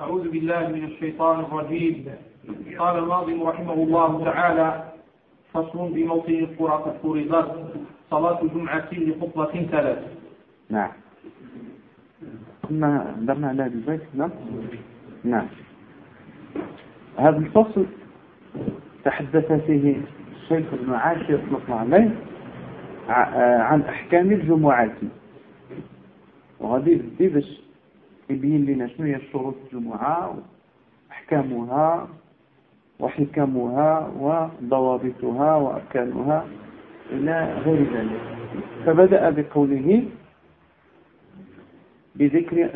أعوذ بالله من الشيطان الرجيم. قال الناظم رحمه الله تعالى فصل بموطن القرى قد فرضت صلاة جمعة لخطبة ثلاث. نعم. كنا درنا على هذا البيت نعم. نعم. هذا الفصل تحدث فيه الشيخ ابن عاشر رحمة الله عليه عن أحكام الجمعات. وغادي يبدي باش يبين لنا شنو هي شروط الجمعة؟ وأحكامها وحكمها وضوابطها وأركانها إلى غير ذلك. فبدأ بقوله بذكر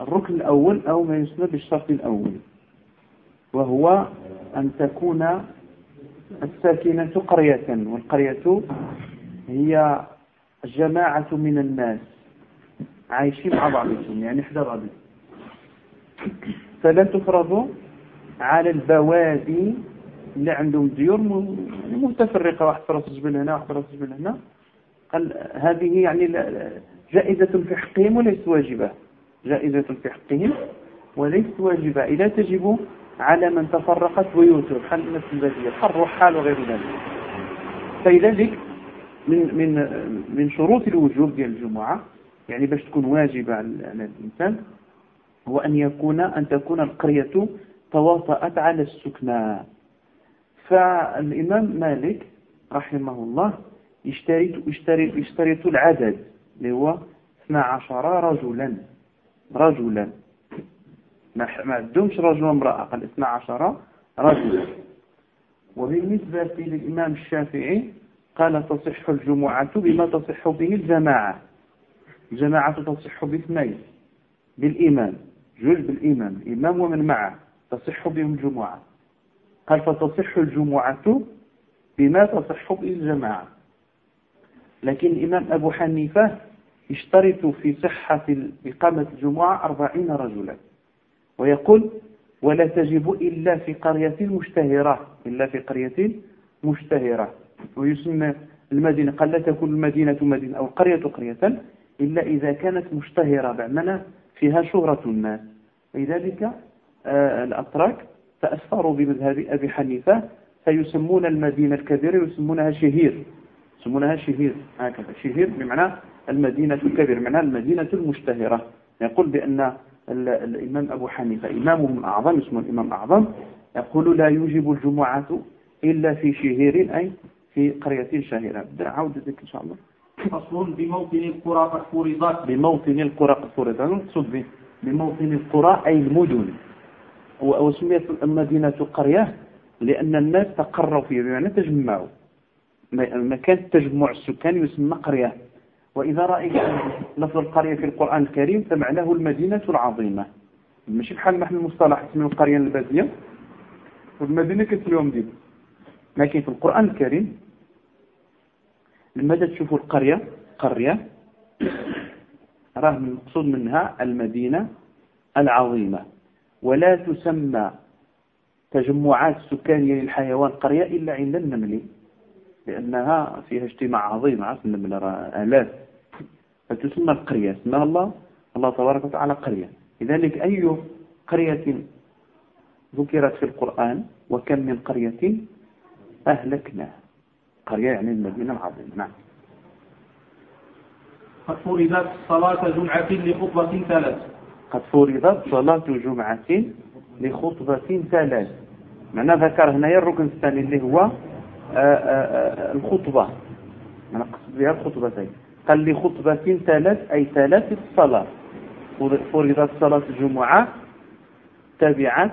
الركن الأول أو ما يسمى بالشرط الأول وهو أن تكون الساكنة قرية والقرية هي جماعة من الناس. عايشين مع بعضهم يعني حدا بعضهم فلا تفرض على البوادي اللي عندهم ديور متفرقة. واحد في راس الجبل هنا واحد في راس الجبل هنا. قال هذه يعني جائزة في حقهم وليست واجبة. جائزة في حقهم وليست واجبة. إذا تجب على من تفرقت بيوته بحال الناس البادية بحال حال وغير ذلك. فلذلك من من من شروط الوجوب ديال الجمعة يعني باش تكون واجبة على الإنسان هو أن يكون أن تكون القرية تواطأت على السكنى. فالإمام مالك رحمه الله يشترط يشترط يشترط العدد اللي هو 12 رجلا. رجلا. ما عندهمش رجل وامرأة قال 12 رجلا. وبالنسبة للإمام الشافعي قال تصح الجمعة بما تصح به الجماعة. الجماعة تصح باثنين بالإمام جوج بالإمام الإمام ومن معه تصح بهم الجمعة. قال فتصح الجمعة بما تصح به الجماعة. لكن الإمام أبو حنيفة يشترط في صحة إقامة الجمعة أربعين رجلا. ويقول ولا تجب إلا في قرية مشتهرة إلا في قرية مشتهرة. ويسمى المدينة قال لا تكون المدينة مدينة أو القرية قرية. إلا إذا كانت مشتهرة بمعنى فيها شهرة الناس لذلك آه الأتراك تأثروا بمذهب أبي حنيفة فيسمون المدينة الكبيرة يسمونها شهير. يسمونها شهير هكذا. شهير بمعنى المدينة الكبيرة بمعنى المدينة المشتهرة. يقول بأن الإمام أبو حنيفة إمامهم الأعظم اسمه الإمام الأعظم يقول لا يوجب الجمعة إلا في شهير أي في قرية شهيرة. عود ذلك إن شاء الله. فصل بموطن القرى قد فرضت. بموطن القرى قد فرضت. نقصد به بموطن القرى أي المدن. وسميت المدينة قرية لأن الناس تقروا فيها بمعنى تجمعوا. مكان تجمع السكان يسمى قرية. وإذا رأيت لفظ القرية في القرآن الكريم فمعناه المدينة العظيمة. ماشي بحال ما المصطلح اسمه القرية البادية والمدينة كتسميهم ديب لكن في القرآن الكريم لما تشوفوا القرية؟ قرية راه المقصود منها المدينة العظيمة ولا تسمى تجمعات سكانية للحيوان قرية إلا عند النمل لأنها فيها اجتماع عظيم عارف النمل آلاف فتسمى القرية اسمها الله الله تبارك وتعالى قرية. لذلك أي قرية ذكرت في القرآن وكم من قرية أهلكناها؟ قرية يعني المدينة العظيمة نعم. قد فرضت صلاة جمعة لخطبة ثلاث. قد فرضت صلاة جمعة لخطبة ثلاث. معنى ذكر هنا الركن الثاني اللي هو آآ آه، آآ آه، الخطبة. أنا قصد بها الخطبتين. قال لي خطبة ثلاث أي ثلاث الصلاة. فرضت صلاة الجمعة تبعت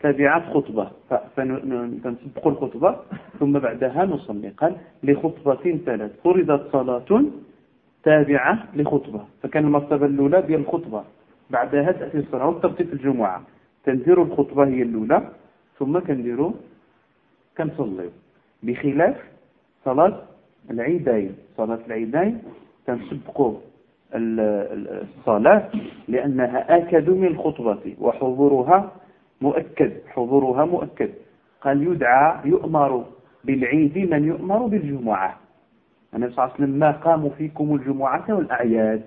تبعت خطبة. فنسبق الخطبة ثم بعدها نصلي قال لخطبة ثلاث فرضت صلاة تابعة لخطبة. فكان المرتبة الأولى ديال الخطبة. بعدها تأتي الصلاة والترتيب الجمعة. تنديروا الخطبة هي الأولى ثم كنديروا كنصليو. بخلاف صلاة العيدين. صلاة العيدين تنسبقوا الصلاة لأنها آكد من الخطبة وحضورها مؤكد حضورها مؤكد قال يدعى يؤمر بالعيد من يؤمر بالجمعة النبي صلى الله عليه وسلم ما قاموا فيكم الجمعة والأعياد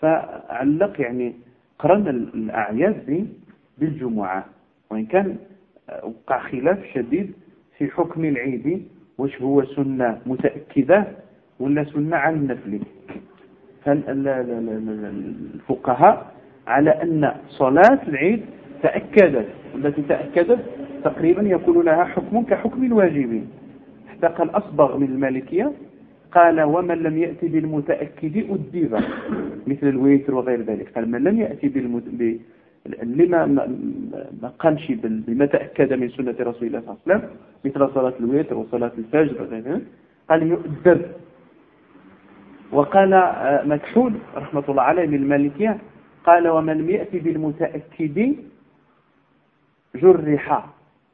فعلق يعني قرن الأعياد بالجمعة وإن كان وقع خلاف شديد في حكم العيد واش هو سنة متأكدة ولا سنة عن النفل فالفقهاء على أن صلاة العيد تأكدت التي تأكدت تقريبا يكون لها حكم كحكم الواجب قال أصبغ من المالكية قال ومن لم يأتي بالمتأكد أدب مثل الوتر وغير ذلك. قال من لم يأتي بالمت... ب... لما ما قامش بما تأكد من سنة رسول الله صلى الله عليه وسلم مثل صلاة الوتر وصلاة الفجر وغير ذلك. قال يؤدب. وقال آه، مكحول رحمة الله عليه من المالكية قال ومن لم يأتي بالمتأكد جرح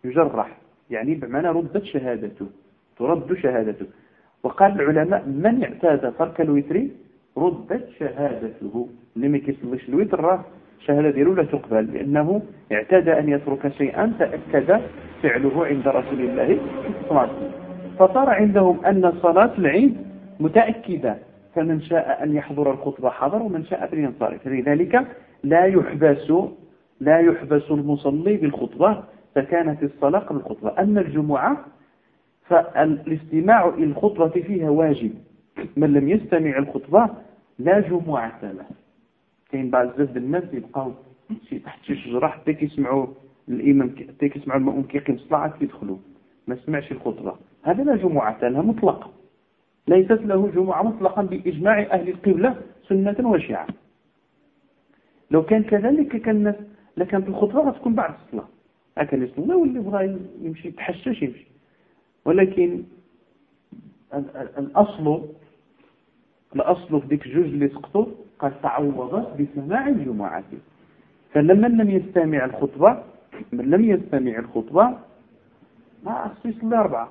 يجرح. يعني بمعنى ردت شهادته ترد شهادته. وقال العلماء من اعتاد ترك الوتر؟ ردت شهادته. اللي ما الوتر راه الشهادة ديالو لا تقبل لأنه اعتاد أن يترك شيئا تأكد فعله عند رسول الله صلى الله عليه وسلم. فصار عندهم أن صلاة العيد متأكدة. فمن شاء أن يحضر الخطبة حضر ومن شاء أن ينصرف لذلك لا يحبس لا يحبس المصلي بالخطبة فكانت الصلاة قبل الخطبة. أما الجمعة فالاستماع إلى الخطبة فيها واجب. من لم يستمع الخطبة لا جمعة له. كاين بعض بزاف الناس يبقاو شي تحت شي حتى كيسمعوا الإمام حتى كيسمعوا المؤمن كيقيم الصلاة كيدخلوا. ما سمعش الخطبة. هذا لا جمعة لها مطلقة ليست له جمعة مطلقا بإجماع أهل القبلة سنة وشيعة. لو كان كذلك كان الناس لكانت الخطبة غتكون بعد الصلاة. هكا يصلي واللي بغى يمشي يتحشش يمشي. ولكن الأصل الأصل في ديك الجوج اللي سقطوا قد تعوضت بسماع الجمعة. فلما لم يستمع الخطبة من لم يستمع الخطبة ما خصو يصلي أربعة.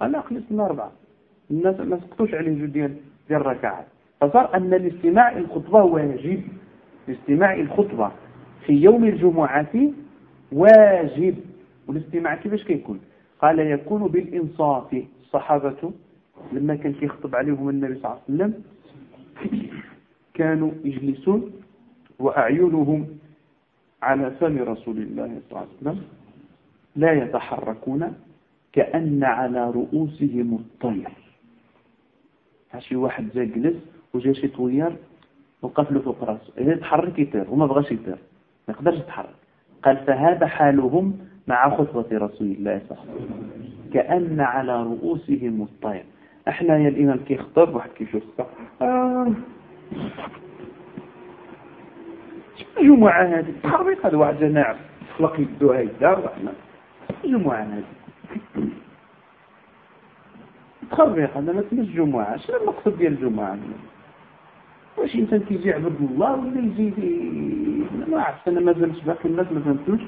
لا خصو يصلي أربعة. الناس ما سقطوش عليه جوج ديال الركعات. فصار أن الاستماع الخطبة واجب. استماع الخطبة. في يوم الجمعة واجب. والاستماع كيفاش كيكون؟ قال يكون بالإنصاف. الصحابة لما كان كيخطب عليهم النبي صلى الله عليه وسلم كانوا يجلسون وأعينهم على فم رسول الله صلى الله عليه وسلم لا يتحركون كأن على رؤوسهم الطير. شي واحد جا جلس وجا شي طوير وقف فوق راسه إذا تحرك يطير وما بغاش يطير. ما يقدرش يتحرك. قال فهذا حالهم مع خطبة رسول الله صلى الله عليه وسلم. كأن على رؤوسهم الطير. إحنا يا الإمام كيخطب واحد كيشوف آه. جمعة هذه؟ تحرك هذا واحد جناع خلق يدو هيدا وحنا جمعة هذه؟ تخربيق هذا ما تمش جمعة. شنو المقصد ديال الجمعة واش انت تيجي عبد الله ولا يجي ما عرفتش أنا مازال باقي الناس ما فهمتوش.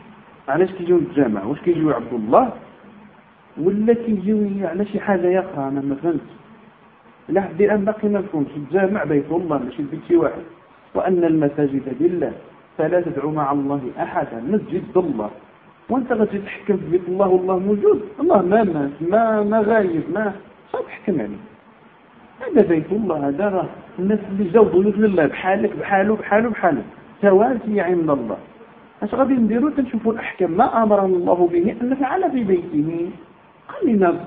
علاش كيجيو للجامع؟ واش كيجيو عبد الله؟ ولا كيجيو على شي حاجة يقرأ؟ أنا ما فهمتش. لا حد الآن باقي ما فهمش. الجامع بيت الله ماشي بيت شي واحد. وأن المساجد لله فلا تدعو مع الله أحدا. مسجد الله. وأنت غادي تحكم في بيت الله والله موجود. الله ما مات ما ما غايب ما تحكم عليه. هذا بيت الله هذا راه الناس اللي جاو ضيوف لله بحالك بحاله بحاله بحاله تواسي عند الله. اش غادي نديرو؟ تنشوفوا الأحكام. ما أمرنا الله به أن نفعل في بيته. خلينا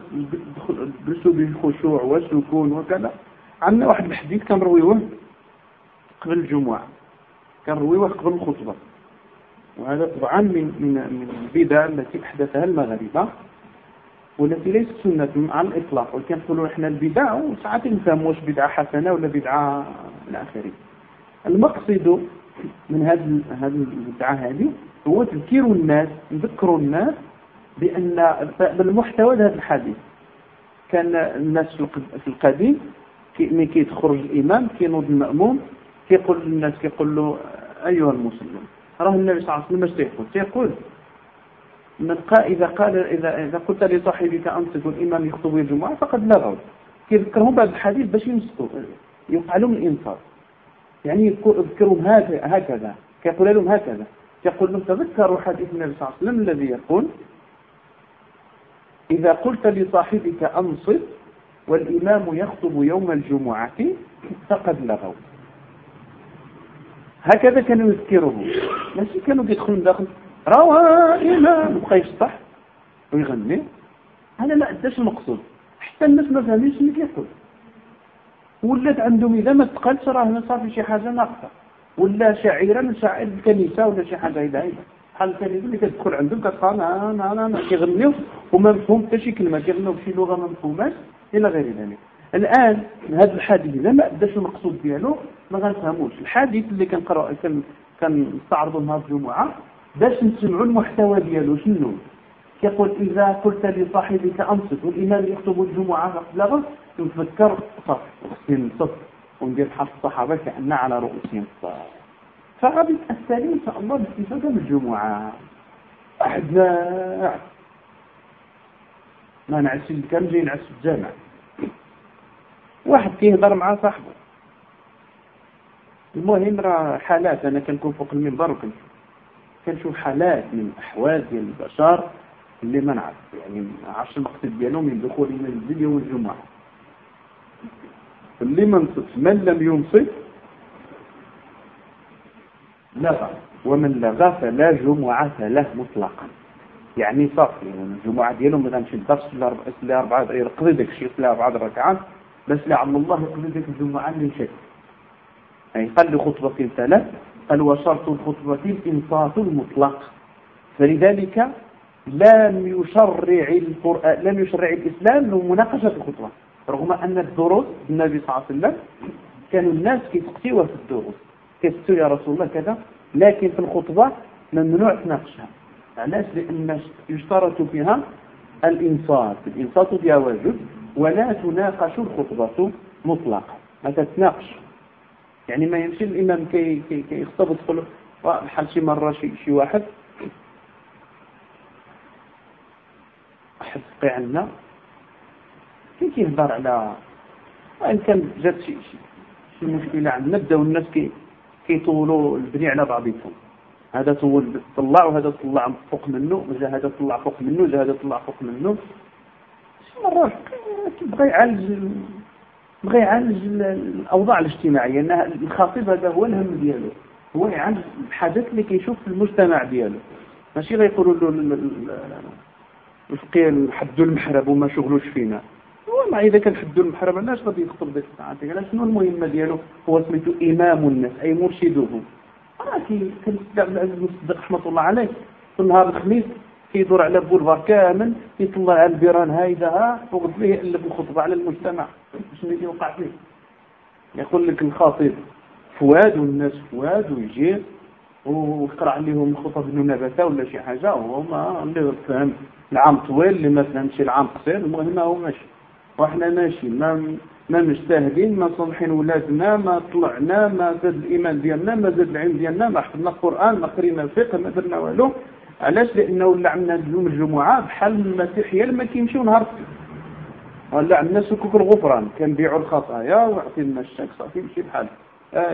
ندرسوا بالخشوع والسكون وكذا. عندنا واحد الحديث كنرويوه قبل الجمعة. كنرويوه قبل الخطبة. وهذا طبعا من من من البدع التي أحدثها المغاربة. والتي ليست سنة على الإطلاق ولكن نقولوا إحنا البدع وساعات نفهم واش بدعة حسنة ولا بدعة إلى آخره المقصد من هذه هذه البدعة هذه هو تذكير الناس نذكروا الناس بأن بالمحتوى هذا الحديث. كان الناس في القديم ملي كيتخرج الإمام كينوض المأموم كيقول للناس كيقول له أيها المسلم راه النبي صلى الله عليه وسلم اش تيقول. تيقول. من قال إذا قال إذا إذا قلت لصاحبك أنصت والإمام يخطب الجمعة فقد لغوا كيذكرهم بعد الحديث باش ينصتوا يفعلون الإنصات يعني يذكرهم هكذا كيقول لهم هكذا. يقول لهم تذكروا حديث النبي صلى الله عليه وسلم الذي يقول إذا قلت لصاحبك أنصت والإمام يخطب يوم الجمعة فقد لغوا هكذا كانوا يذكروه ماشي كانوا يدخلوا داخل. روى إمام بقى يشطح ويغني. هذا ما أداش المقصود حتى الناس ما فهميش اللي كيقول. ولات عندهم إذا ما تقلش راه صافي شي حاجة ناقصة. ولا شاعرا من الكنيسة ولا شي حاجة إلى هيدا بحال الكنيسة اللي كتدخل عندهم كتقال نا نا نا نا كيغنيو وما مفهوم حتى شي كلمة كيغنيو بشي لغة ما مفهوماش إلى غير ذلك. الآن هذا الحديث إذا ما أداش المقصود ديالو ما غنفهموش. الحديث اللي كنقرأ كان كنستعرضوا نهار الجمعة باش نسمعوا المحتوى ديالو شنو؟ يقول إذا قلت لصاحبك أنصت والإمام يخطب الجمعة قبل نتذكر صف نصف وندير بحال الصحابة كأن على رؤوسهم. الصف فغادي تأثري إن شاء الله باستفادة من الجمعة. واحد ما نعس كان جاي نعس في الجامع. واحد كيهضر مع صاحبه. المهم راه حالات أنا كنكون فوق المنبر وكنشوف. كنشوف حالات من احوال ديال البشر اللي ما يعني ما عرفتش المقصد ديالهم من دخول المنزل يوم الجمعة. اللي ما نصف من لم ينصف لغى ومن لغى فلا جمعة له مطلقا. يعني صافي يعني الجمعة ديالهم ما غنمشي الدرس في أربعة يقضي داك الشيء في أربعة ركعات بس لعل الله يقضي الجمعة اللي مشات يعني قال خطبة ثلاث قال وشرط الخطبة الإنصات المطلق. فلذلك لم يشرع القرآن لم يشرع الإسلام مناقشة الخطبة رغم أن الدروس النبي صلى الله عليه وسلم كانوا الناس كيتقتيوها في الدروس كيتقتيو يا رسول الله كذا لكن في الخطبة ممنوع تناقشها. علاش؟ لأن يشترط فيها الإنصات الإنصات فيها واجب ولا تناقش الخطبة مطلقا. ما تتناقش. يعني ما يمشي الإمام كي كي كي يخطب يدخل بحال شي مرة شي شي واحد. واحد فقيه عندنا كي كيهضر على وإن كان جات شي شي شي مشكلة عندنا بداو الناس كي كيطولوا البني على بعضهم هذا طول طلع وهذا طلع فوق منه وجا هذا طلع فوق منه وجا هذا طلع فوق منه. شي مرات كيبغى يعالج بغى يعالج الأوضاع الاجتماعية ان الخطيب هذا هو الهم ديالو. هو يعالج الحدث اللي كيشوف في المجتمع ديالو. ماشي غيقولوا له الفقيه حدوا المحرب وما شغلوش فينا. هو ما إذا كان حدوا المحرب علاش غادي يخطب ديك الساعات؟ علاش شنو المهمه ديالو؟ هو سميتو إمام الناس أي مرشدهم. راه كان عبد العزيز بن صديق رحمة الله عليه. في نهار الخميس كيدور على بولفار كامل يطلع على البيران هايدا ها وقلت له يألف الخطبة على المجتمع. شنو اللي وقع فيه. يقول لك الخطيب فؤاد والناس فؤاد ويجي ويقرأ عليهم خطب ابن نبته ولا شي حاجة وهو ما اللي فهم العام طويل اللي ما فهمش العام قصير المهم هو ماشي. وإحنا ماشي ما ما مجتهدين ما صالحين ولادنا ما طلعنا ما زاد الإيمان ديالنا ما زاد العلم ديالنا ما حفظنا القرآن ما قرينا الفقه ما درنا والو. علاش؟ لأنه ولا عندنا يوم الجمعه بحال المسيحيه لما كيمشيو نهار ولا عندنا صكوك الغفران كنبيعوا الخطايا ويعطي لنا الصك صافي يمشي بحال. آه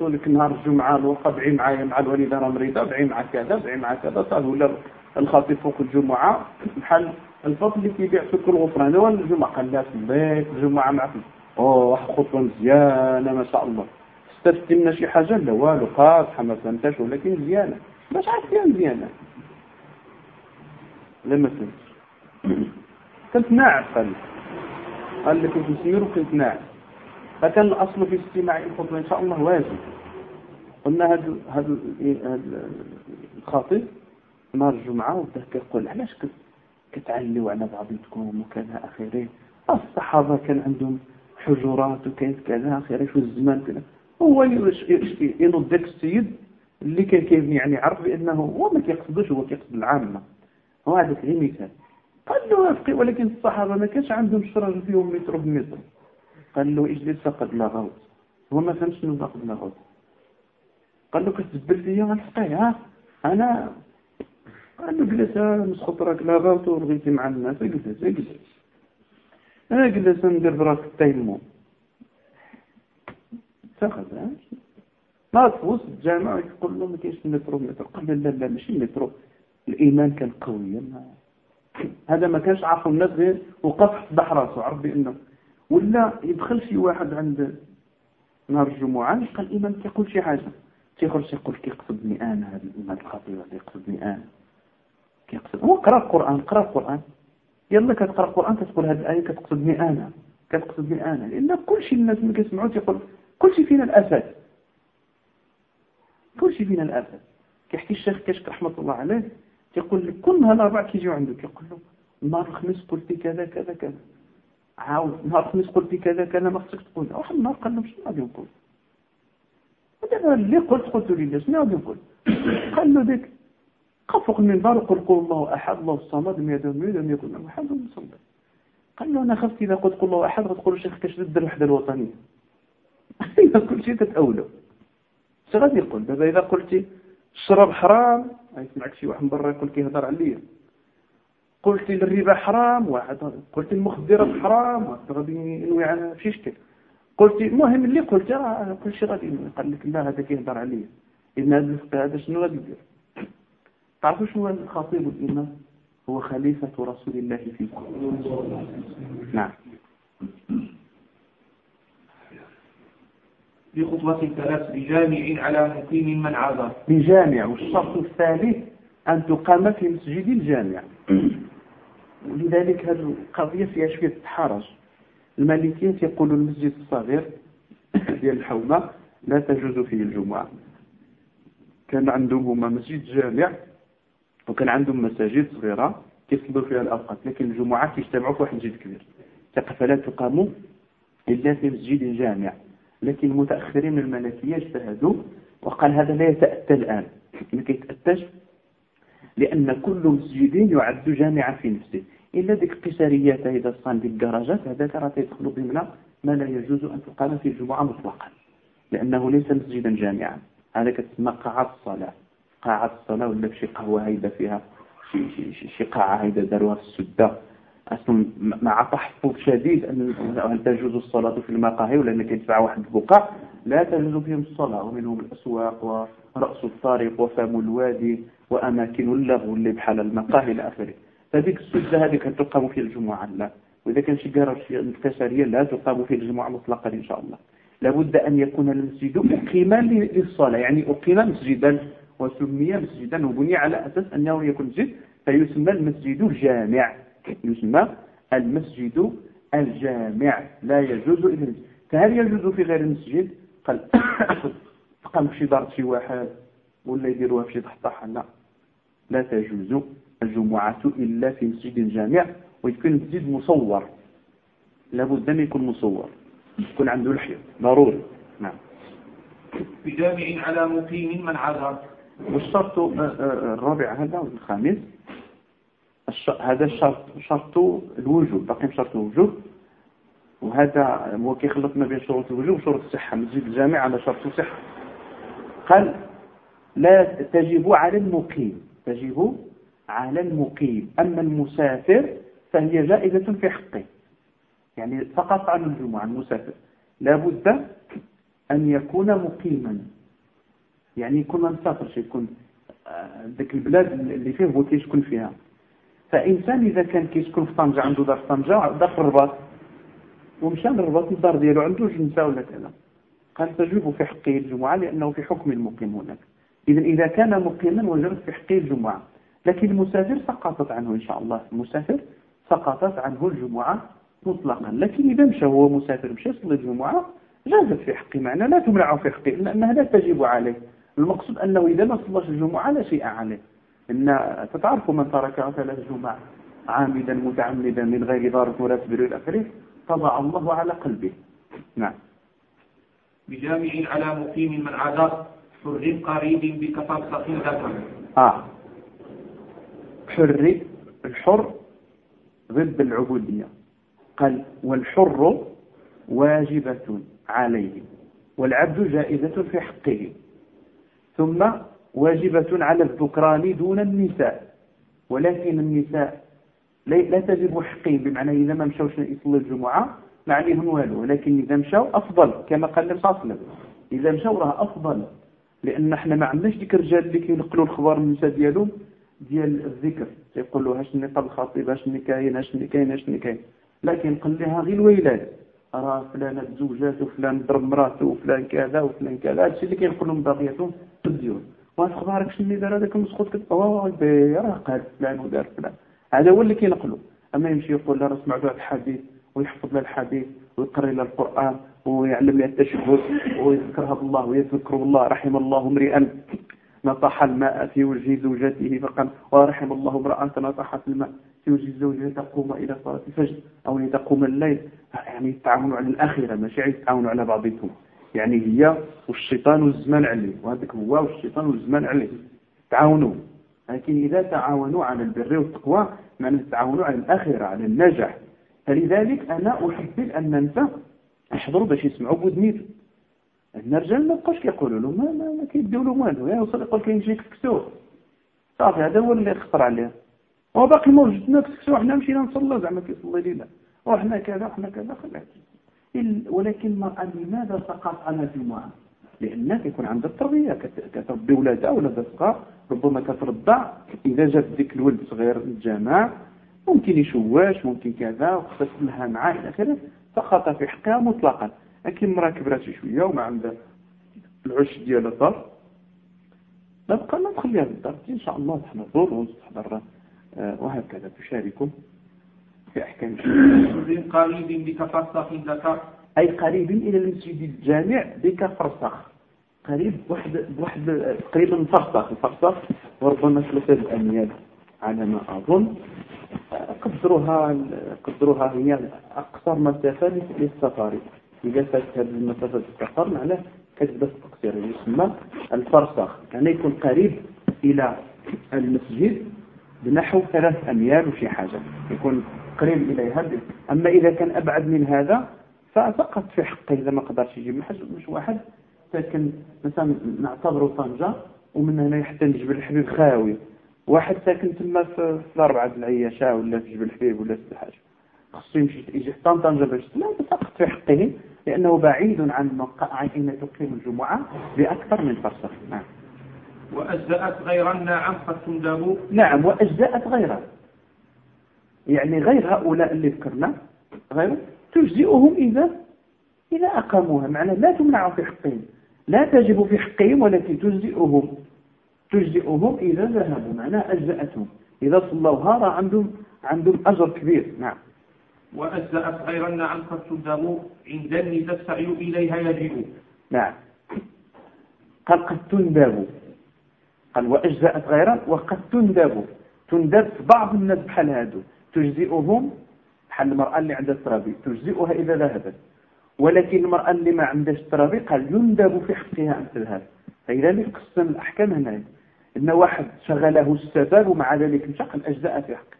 لك نهار الجمعة الوقت بعي معايا مع الوالدة راه مريضة بعي مع كذا بعي مع كذا صافي ولا الخطيب فوق الجمعة بحال الفضل اللي كيبيع سكر الغفران. هو الجمعة قال لا البيت الجمعة مع أوه واحد خطوة مزيانة ما شاء الله. استفدت لنا شي حاجة؟ لا والو قاصحه ما فهمتهاش ولكن مزيانة. باش عارف فيها مزيانه لما فهمت كنت ناعم قال قال لك كنت مسير وكنت ناعم فكان الأصل في استماع الخطبه إن شاء الله واجب. قلنا هذا هذا الخاطب نهار الجمعة وبدا كيقول علاش كتعليوا على بعضكم وكذا اخره الصحابة كان عندهم حجرات وكان كذا اخره في الزمان كذا. هو ينوض ذاك السيد اللي كان كيبني يعني عرف بأنه هو ما كيقصدوش هو كيقصد العامة. هو هذا غير مثال قال له وافقي ولكن الصحابة ما كانش عندهم شرج فيهم متر بمتر قال له اجلس فقد لغوت هو ما فهمش شنو فقد لغوت قال له كتدبر فيا غنسقي ها؟ أنا؟ قال له جلس مسخط راك لغوت ولغيتي مع الناس. اجلس اجلس. أنا جلس ندير براسك التيمم تاخذ في وسط الجامع يقول له ما كاينش المترو مترو قال لا لا ماشي المترو. الإيمان كان قوي. هذا ما كانش عارفه الناس غير وقف فضح راسه عرف بأنه. ولا يدخل شي واحد عند نهار الجمعة قال الإيمان كيقول شي حاجة. تيخرج يقول كيقصدني أنا هذا الامام الخطيب هذا يقصدني أنا. كيقصد هو قرأ القرآن قرأ القرآن. يلا كتقرأ القرآن كتقول هذه الآية كتقصدني أنا. كتقصدني أنا. لأن كل شيء الناس ملي كيسمعوا تيقول كل شيء فينا الاسد كل شيء فينا الاسد كيحكي الشيخ كشك رحمة الله عليه تيقول لك كل نهار الاربع كيجيو عنده كيقول له نهار الخميس قلتي كذا كذا كذا. عاود نهار الخميس قلتي كذا كذا ما خصك تقول. واحد النهار قال له شنو غادي نقول؟ ودابا اللي قلت قلت لله شنو غادي نقول؟ قال له ديك قف فوق المنبر وقل قل الله أحد الله الصمد لم يلد ولم يكن له أحد صمد قال له أنا خفت إذا قلت قل الله أحد غتقول الشيخ كاش ضد الوحدة الوطنية. كل شيء تتاولو اش غادي يقول دابا إذا قلتي الشراب حرام يسمعك شي واحد من برا يقول كيهضر عليا. قلت الربا حرام واحد قلت المخدرات حرام غادي ينوي على شي شكل. قلت المهم اللي قلت راه كل شيء غادي قال لك لا هذا كيهضر عليا. إذن هذا الفقه هذا شنو غادي يدير؟ تعرفوا شنو الخطيب الإمام؟ هو خليفة رسول الله فيكم نعم. في خطبة ثلاث بجامع على مقيم من عذر بجامع والشرط الثالث أن تقام في مسجد الجامع. ولذلك هذه القضية فيها شوية تحرج. المالكية يقولوا المسجد الصغير ديال الحومة لا تجوز فيه الجمعة. كان عندهم هما مسجد جامع وكان عندهم مساجد صغيرة كيصلوا فيها الأوقات لكن الجمعة كيجتمعوا في واحد المسجد كبير. فلا تقام إلا في مسجد جامع. لكن المتأخرين من الملكية اجتهدوا وقال هذا لا يتأتى الآن. ما كيتأتاش لأن كل مسجد يعد جامعا في نفسه. إلا ديك القشريات إذا صان ديك الدرجات هذاك راه تيدخلوا ضمن ما لا يجوز أن تقام في الجمعة مطلقا. لأنه ليس مسجدا جامعا. هذا كتسمى قاعة الصلاة. قاعة الصلاة ولا شي قهوة هيدا فيها شي, شي, شي قاعة هيدا داروها في السدة. أصلا مع تحفظ شديد أن هل تجوز الصلاة في المقاهي ولا يدفع واحد البقاع لا تجوز فيهم الصلاة ومنهم الأسواق ورأس الطريق وفم الوادي وأماكن اللغو اللي بحال المقاهي إلى آخره. فديك السدة هذيك تقام في الجمعة لا. وإذا كان شي قرار لا تقام في الجمعة مطلقا إن شاء الله. لابد أن يكون المسجد أقيما للصلاة يعني أقيم مسجدا وسمي مسجدا وبني على أساس أنه يكون مسجد فيسمى المسجد الجامع. يسمى المسجد الجامع. لا يجوز إلا المسجد. فهل يجوز في غير المسجد؟ قال تقام في دار شي واحد ولا يديروها في شي تحت لا. لا تجوز الجمعة إلا في مسجد جامع ويكون المسجد مصور. لابد أن يكون مصور يكون عنده لحية. ضروري. نعم. بجامع على مقيم من عذر. والشرط آه، آه، الرابع هذا والخامس. هذا الشرط شرط الوجوب باقي شرط الوجوب. وهذا هو كيخلط ما بين شروط الوجوب وشروط الصحة. مسجد الجامع على شرط الصحة. قال لا تجب على المقيم. تجب على المقيم. أما المسافر فهي جائزة في حقه. يعني فقط عن الجمعة المسافر. لابد أن يكون مقيما. يعني يكون ما مسافرش يكون ذاك البلاد اللي فيه هو كيسكن فيها. فإنسان إذا كان كيسكن في طنجة عنده دار في طنجة دار في الرباط ومشى للرباط الدار ديالو عنده جنسة ولا كذا. قال تجب في حقه الجمعة لأنه في حكم المقيم هناك. إذا إذا كان مقيما وجبت في حقه الجمعة. لكن المسافر سقطت عنه إن شاء الله. المسافر سقطت عنه الجمعة مطلقا. لكن إذا مشى هو مسافر مشى يصلي الجمعة جازت في حقه معنى لا تمنع في حقه لأنها لا تجب عليه. المقصود أنه إذا ما صلاش الجمعة لا شيء عليه. إن تتعرفوا من ترك ثلاث جمع عامدا متعمدا من غير ضارة ولا تبرير الآخرين طبع الله على قلبه. نعم. بجامع على مقيم من عذاب حر قريب بكفرسة ذكر آه. حر الحر ضد العبودية. قال والحر واجبة عليه والعبد جائزة في حقه. ثم واجبة على الذكران دون النساء. ولكن النساء لا تجب حقين بمعنى إذا ما مشوش يصلي الجمعة ما عليهم والو. ولكن إذا مشوا أفضل كما قال النبي صلى الله إذا مشوا راه أفضل لأن إحنا ما عندناش ديك الرجال اللي كينقلوا الخبر من النساء ديالهم ديال الذكر. تيقول له هاشني قال الخطيب هاشني كاين هاشني كاين هاشني كاين لكن قال لها غير الويلات راه فلان تزوجات وفلان ضرب مراته وفلان كذا وفلان كذا. هادشي اللي كينقلوا من بغيتهم في الديون. واش أخبارك شنو دار هذاك المسخوط كتبوا راه قال فلان ودار فلان. هذا هو اللي كينقلوا أما يمشي يقول لا راه سمعت واحد الحديث. ويحفظ لها الحديث ويقري لها القرآن ويعلم لها التشهد ويذكرها بالله ويذكر بالله رحم الله امرئا نطح الماء في وجه زوجته فقال ورحم الله امرأة نطحت الماء في وجه زوجها تقوم إلى صلاة الفجر أو تقوم الليل. يعني يتعاونوا على الآخرة ماشي يتعاونوا على بعضهم يعني هي والشيطان والزمان عليه وهذاك هو والشيطان والزمان عليه. تعاونوا. لكن إذا تعاونوا على البر والتقوى معنى تعاونوا على الآخرة على النجاح. فلذلك أنا أحب أن النسا يحضروا باش يسمعوا بودنيتو أن الرجال ما بقاوش كيقولوا له ما ما, ما كيديو له والو. يا وصل يقول كاين شي كسكسو صافي هذا هو اللي خطر عليه. هو باقي موجودنا كسكسو. حنا مشينا نصلي زعما كيصلي لينا وحنا كذا وحنا كذا خليك ولكن المرأة لماذا سقط على الجمعة لأن يكون عندها التربية كتربي ولادها ولادها صغار ربما كترضع إذا جات ديك الولد صغير للجامع ممكن يشواش ممكن كذا وخصها لها معاه إلى آخره سقط في حقها مطلقا. لكن مرا كبرات شوية وما عندها العش ديال الدار نبقى ما تخليها للدار. إن شاء الله تحضر وتحضر آه، وهكذا. تشاركوا. في أحكام قريب بك فرسخ لك. أي قريب إلى المسجد الجامع بك فرسخ قريب واحد واحد تقريبا فرسخ الفرسخ. وربما ثلاثة أميال على ما أظن. قدروها قدروها هي أقصر مسافة للسفر. إذا فاتت هذه المسافة السفر معناه كتبدا التقصير. يسمى الفرسخ. يعني يكون قريب إلى المسجد بنحو ثلاث أميال وشي حاجة. يكون قريب إليها أما إذا كان أبعد من هذا ففقط في حقه إذا ما قدرش يجيب. مش واحد. ساكن مثلا نعتبره طنجة ومن هنا حتى لجبل الحبيب خاوي. واحد ساكن تما في الأربعة العياشة ولا في جبل الحبيب ولا في حاجة خصو يمشي يجي حتى طنجة باش لا فقط في حقه لأنه بعيد عن موقع أين تقيم الجمعة بأكثر من فرصة. نعم. وأجزأت غير النعم قد تندب. نعم وأجزأت غيرها يعني غير هؤلاء اللي ذكرنا غير تجزئهم إذا إذا أقاموها. معنى لا تمنع في حقهم. لا تجب في حقهم ولكن تجزئهم. تجزئهم إذا ذهبوا. معنى أجزأتهم. إذا صلوها راه عندهم عندهم أجر كبير. نعم. وأجزأت غير النعم قد تجزم عند الندى السعي إليها يجب. نعم. قال قد تندب قال وأجزأت غيرا وقد تندب تندب بعض الناس بحال هادو. تجزئهم بحال المرأة اللي عندها ترابي تجزئها إذا ذهبت. ولكن المرأة اللي ما عندهاش ترابي قال يندب في حقها أن تذهب. فلذلك قسم الأحكام هنا. إن واحد شغله السبب ومع ذلك مشى قال أجزاء في حق.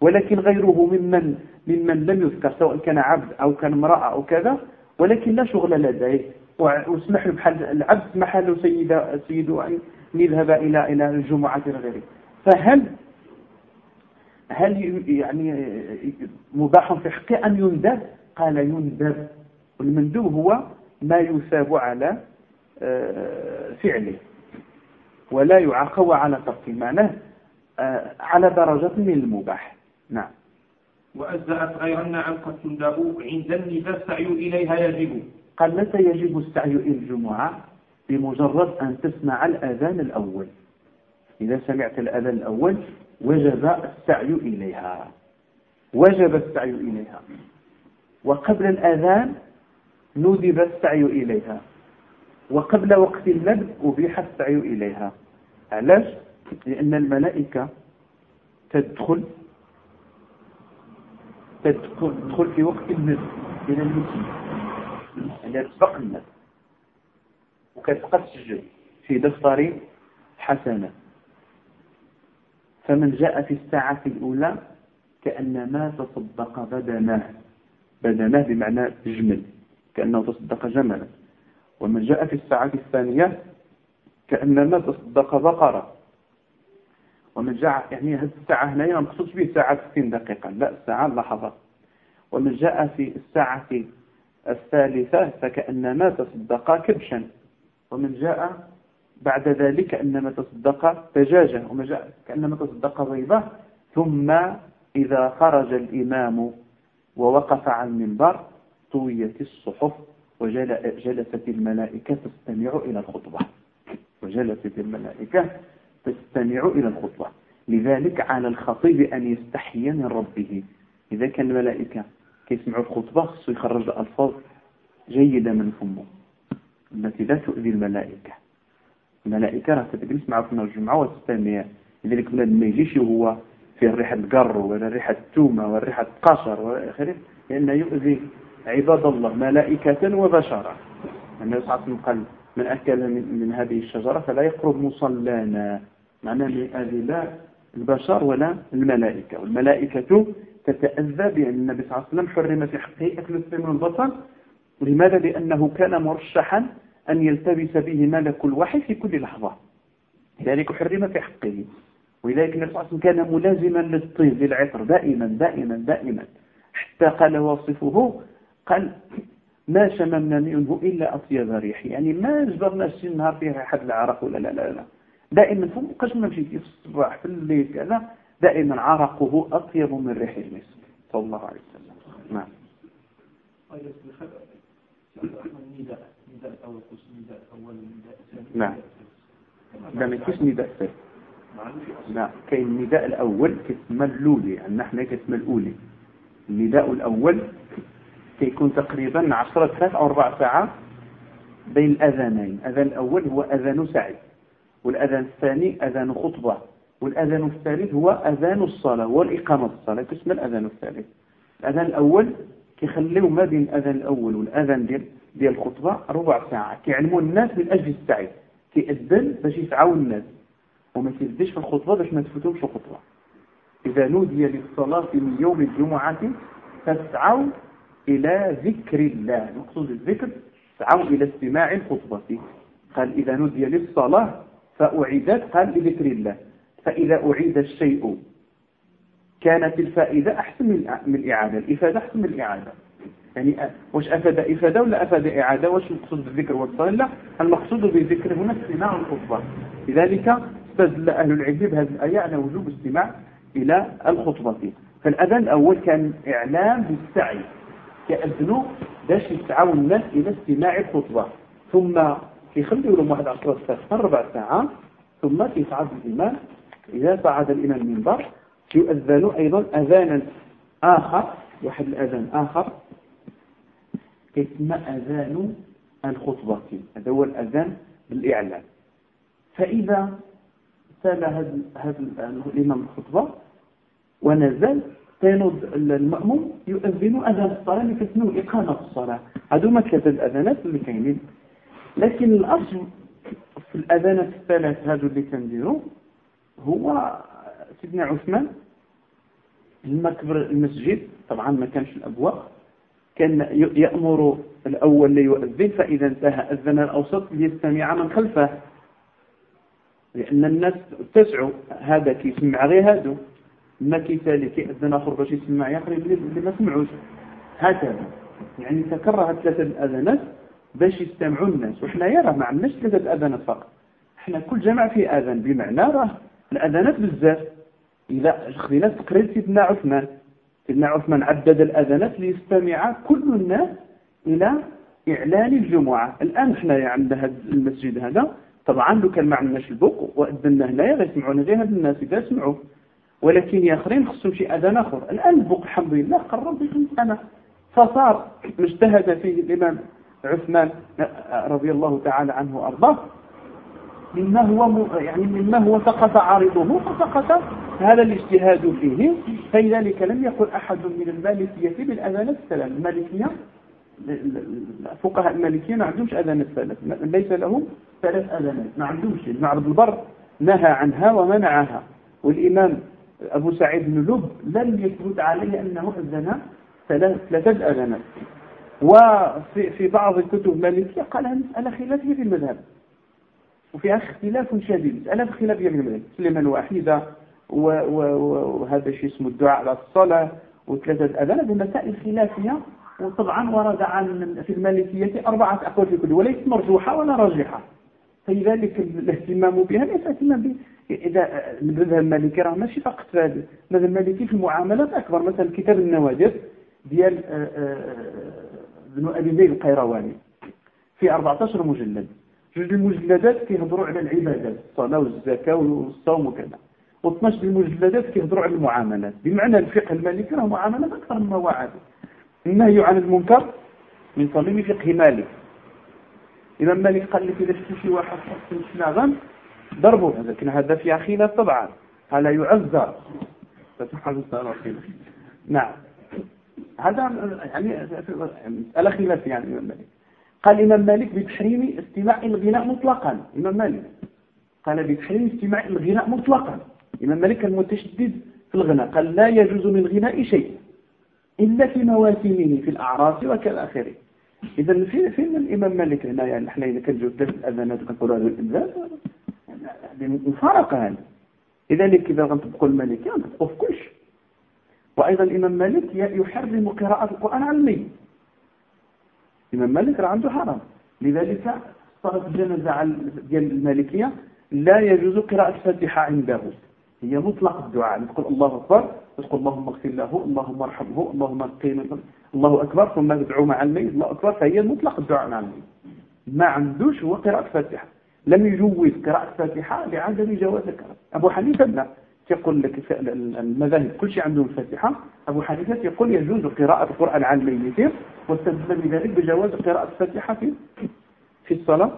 ولكن غيره ممن ممن لم يذكر سواء كان عبد أو كان امرأة أو كذا ولكن لا شغل لديه. واسمح له بحال العبد سمح له سيد سيده أن يذهب إلى إلى الجمعة غيره. فهل هل يعني مباح في حقه أن يندب؟ قال يندب. والمندوب هو ما يثاب على آه، فعله. ولا يعاقب على تركه معناه آه، على درجة من المباح. نعم. وأجزأت غير النعم قد تندب عند الندى السعي إليها يجب. قال متى يجب السعي إلى الجمعة بمجرد أن تسمع الأذان الأول. إذا سمعت الأذان الأول وجب السعي إليها. وجب السعي إليها. وقبل الأذان ندب السعي إليها. وقبل وقت الندب أبيح السعي إليها. علاش؟ لأن الملائكة تدخل تدخل في وقت الندب. إلى المسجد يعني تسبق الندب. وكتبقى تسجل في دفتر حسنة. فمن جاء في الساعة الأولى كأنما تصدق بدنه بدنه بمعنى جمل كأنه تصدق جملا. ومن جاء في الساعة الثانية كأنما تصدق بقرة. ومن جاء يعني هذه الساعة هنا ما مقصودش به ساعة 60 دقيقة لا الساعة لحظات ومن جاء في الساعة الثالثة فكأنما تصدق كبشا. ومن جاء بعد ذلك كأنما تصدق دجاجة كأنما تصدق بيضة ثم إذا خرج الإمام ووقف على المنبر طويت الصحف وجلست الملائكة تستمع إلى الخطبة. وجلست الملائكة تستمع إلى الخطبة. لذلك على الخطيب أن يستحي من ربه. إذا كان الملائكة كيسمعوا الخطبة خصو يخرج ألفاظ جيدة من فمه التي لا تؤذي الملائكة. الملائكة راه تجلس معه في الجمعة وتستمع. لذلك بنادم ما يجيش وهو فيه ريحة القر ولا ريحة التومة ولا ريحة القشر ولا آخره لأنه يؤذي عباد الله ملائكة وبشرا النبي صلى الله عليه وسلم من أكل من, من هذه الشجرة فلا يقرب مصلانا. معناه هذه لا البشر ولا الملائكة. والملائكة تتأذى بأن النبي صلى الله عليه وسلم حرم في حقه أكل الثمن والبصل لماذا؟ لأنه كان مرشحا أن يلتبس به ملك الوحي في كل لحظة. لذلك حرم في حقه. ولذلك النبي صلى الله عليه وسلم كان ملازما للطيب للعطر دائما دائما دائما. حتى قال واصفه قال ما شممنا منه إلا أطيب ريح يعني ما جبرنا شي نهار فيه ريحة العرق ولا لا لا لا. دائما فوقاش ما في الصباح في الليل كذا دائما عرقه أطيب من ريح المسك. صلى الله عليه وسلم. نعم. نعم. لا ما كيش نداء ثاني لا كاين النداء الأول كيسمى الأولي عندنا حنا كيسمى الأولي. النداء الأول كيكون تقريبا 10 ثلاث أو أربع ساعات بين الأذانين. الأذان الأول هو أذان سعي والأذان الثاني أذان خطبة والأذان الثالث هو أذان الصلاة والإقامة الصلاة. كيسمى الأذان الثالث. الأذان الأول كيخليو ما بين الأذان الأول والأذان ديال ديال الخطبة ربع ساعة. كيعلموا الناس من أجل السعي. كيأذن باش يسعوا الناس. وما كيزيدش في الخطبة باش ما تفوتهمش الخطبة. إذا نودي للصلاة من يوم الجمعة فاسعوا إلى ذكر الله. مقصود الذكر سعوا إلى استماع الخطبة. قال إذا نودي للصلاة فأعيدت قال لذكر الله. فإذا أعيد الشيء كانت الفائدة أحسن من الإعادة. الإفادة أحسن من الإعادة. يعني واش أفاد إفادة ولا أفاد إعادة؟ واش المقصود بالذكر والصلاة؟ لا المقصود بالذكر هنا استماع الخطبة. لذلك استدل أهل العلم بهذه الآية على وجوب استماع إلى الخطبة. فالأذان الأول كان إعلام بالسعي كأذنوا باش يسعوا الناس إلى استماع الخطبة. ثم كيخليوا لهم واحد عشرة ساعات ربع ساعة ثم كيصعد الإمام إذا صعد الإمام المنبر يؤذن أيضا أذانا آخر واحد الأذان آخر. اسمه أذان الخطبة. هذا هو الأذان بالإعلان. فإذا سال هذا الإمام الخطبة ونزل فينوض المأموم يؤذن أذان الصلاة كتسمو إقامة الصلاة. هذو ما ثلاثة الأذانات اللي كاينين. لكن الأصل في الأذانات الثلاث هذو اللي كنديرو هو سيدنا عثمان لما كبر المسجد. طبعا ما كانش الأبواق. كان يأمر الأول ليؤذن فإذا انتهى أذن الأوسط ليستمع من خلفه. لأن الناس تسعوا هذا كيسمع غير هذا ما كيسالي كيأذن آخر باش يسمع يقرب اللي ما سمعوش. هكذا. يعني تكرر ثلاثة الأذانات باش يستمعوا الناس. وحنا راه ما عندناش ثلاثة الأذانات فقط. إحنا كل جمع فيه أذان. بمعنى راه الأذانات بزاف. إذا خذينا تقرير سيدنا عثمان. سيدنا عثمان عدد الأذانات ليستمع كل الناس إلى إعلان الجمعة. الآن إحنا عند هذا المسجد هذا. طبعا لو كان ما عندناش البوق وأذنا هنايا غيسمعونا غير هاد الناس إذا سمعوا. ولكن يا آخرين خصهم شي أذان آخر. الآن البوق الحمد لله قرب بخمس سنة. فصار اجتهد فيه الإمام عثمان رضي الله تعالى عنه وأرضاه. مما هو يعني مما هو سقط عارضه فسقط هذا الاجتهاد فيه. فلذلك لم يقل أحد من المالكية بالأذان الثلاث المالكية فقهاء المالكية ما عندهمش أذان الثلاث ليس لهم ثلاث أذانات. ما عندهمش. ابن عبد البر نهى عنها ومنعها. والإمام أبو سعيد بن لب لم يثبت عليه أنه أذن ثلاثة أذانات. وفي في بعض الكتب المالكية قال مسألة خلافية في المذهب. وفيها اختلاف شديد. مسألة خلافية في المذهب سليمان واحدة وهذا شيء اسمه الدعاء على الصلاة وثلاثة أذانات مسائل خلافية. وطبعا ورد عن في المالكية أربعة أقوال في كل وليست مرجوحة ولا راجحة. فلذلك الاهتمام بها ليس اهتمام إذا المذهب المالكي راه ماشي فقط المذهب المالكي في المعاملات أكبر مثلا كتاب النوادر ديال آه، آه، بن أبي زيد القيرواني في 14 مجلد. جوج المجلدات كيهضروا على العبادات الصلاة والزكاة والصوم وكذا. و12 المجلدات كيهضروا على المعاملات. بمعنى الفقه المالكي راه معاملات أكثر مما وعد النهي عن المنكر من صميم فقه مالك. الإمام مالك قال لك إذا شفتي شي واحد في نغم ضربه لكن هذا فيها خلاف طبعا. هذا يعذر. نعم. هذا يعني مسألة خلاف يعني مالك. قال الإمام مالك بتحريم استماع الغناء مطلقا. الإمام مالك قال بتحريم استماع الغناء مطلقا. الإمام مالك كان متشدد في الغناء. قال لا يجوز من غناء شيء إلا في مواسمه في الأعراس وكذا آخره إذا في فين الإمام مالك هنا؟ يعني إحنا إذا كنجوز ثلاث الأذانات وكنقولوا هذا الإنزال مفارقة هذه. لذلك إذا غنطبقوا المالكية غنطبقوا في كل شيء. وأيضا الإمام مالك يحرم قراءة القرآن على الميت. الإمام مالك راه عنده حرام. لذلك صلاة الجنازة ديال المالكية لا يجوز قراءة الفاتحة عنده. هي مطلق الدعاء. تقول الله أكبر تقول اللهم اغفر له اللهم ارحمه اللهم قيم الله أكبر ثم تدعو مع الميت الله أكبر. فهي مطلق الدعاء مع الميت. ما عندوش هو قراءة الفاتحة. لم يجوز قراءة الفاتحة لعدم جواز أبو حنيفة لا. يقول لك المذاهب كل شيء عندهم الفاتحة أبو حنيفة يقول يجوز قراءة القرآن على الميتين واستدل بذلك بجواز قراءة الفاتحة في في الصلاة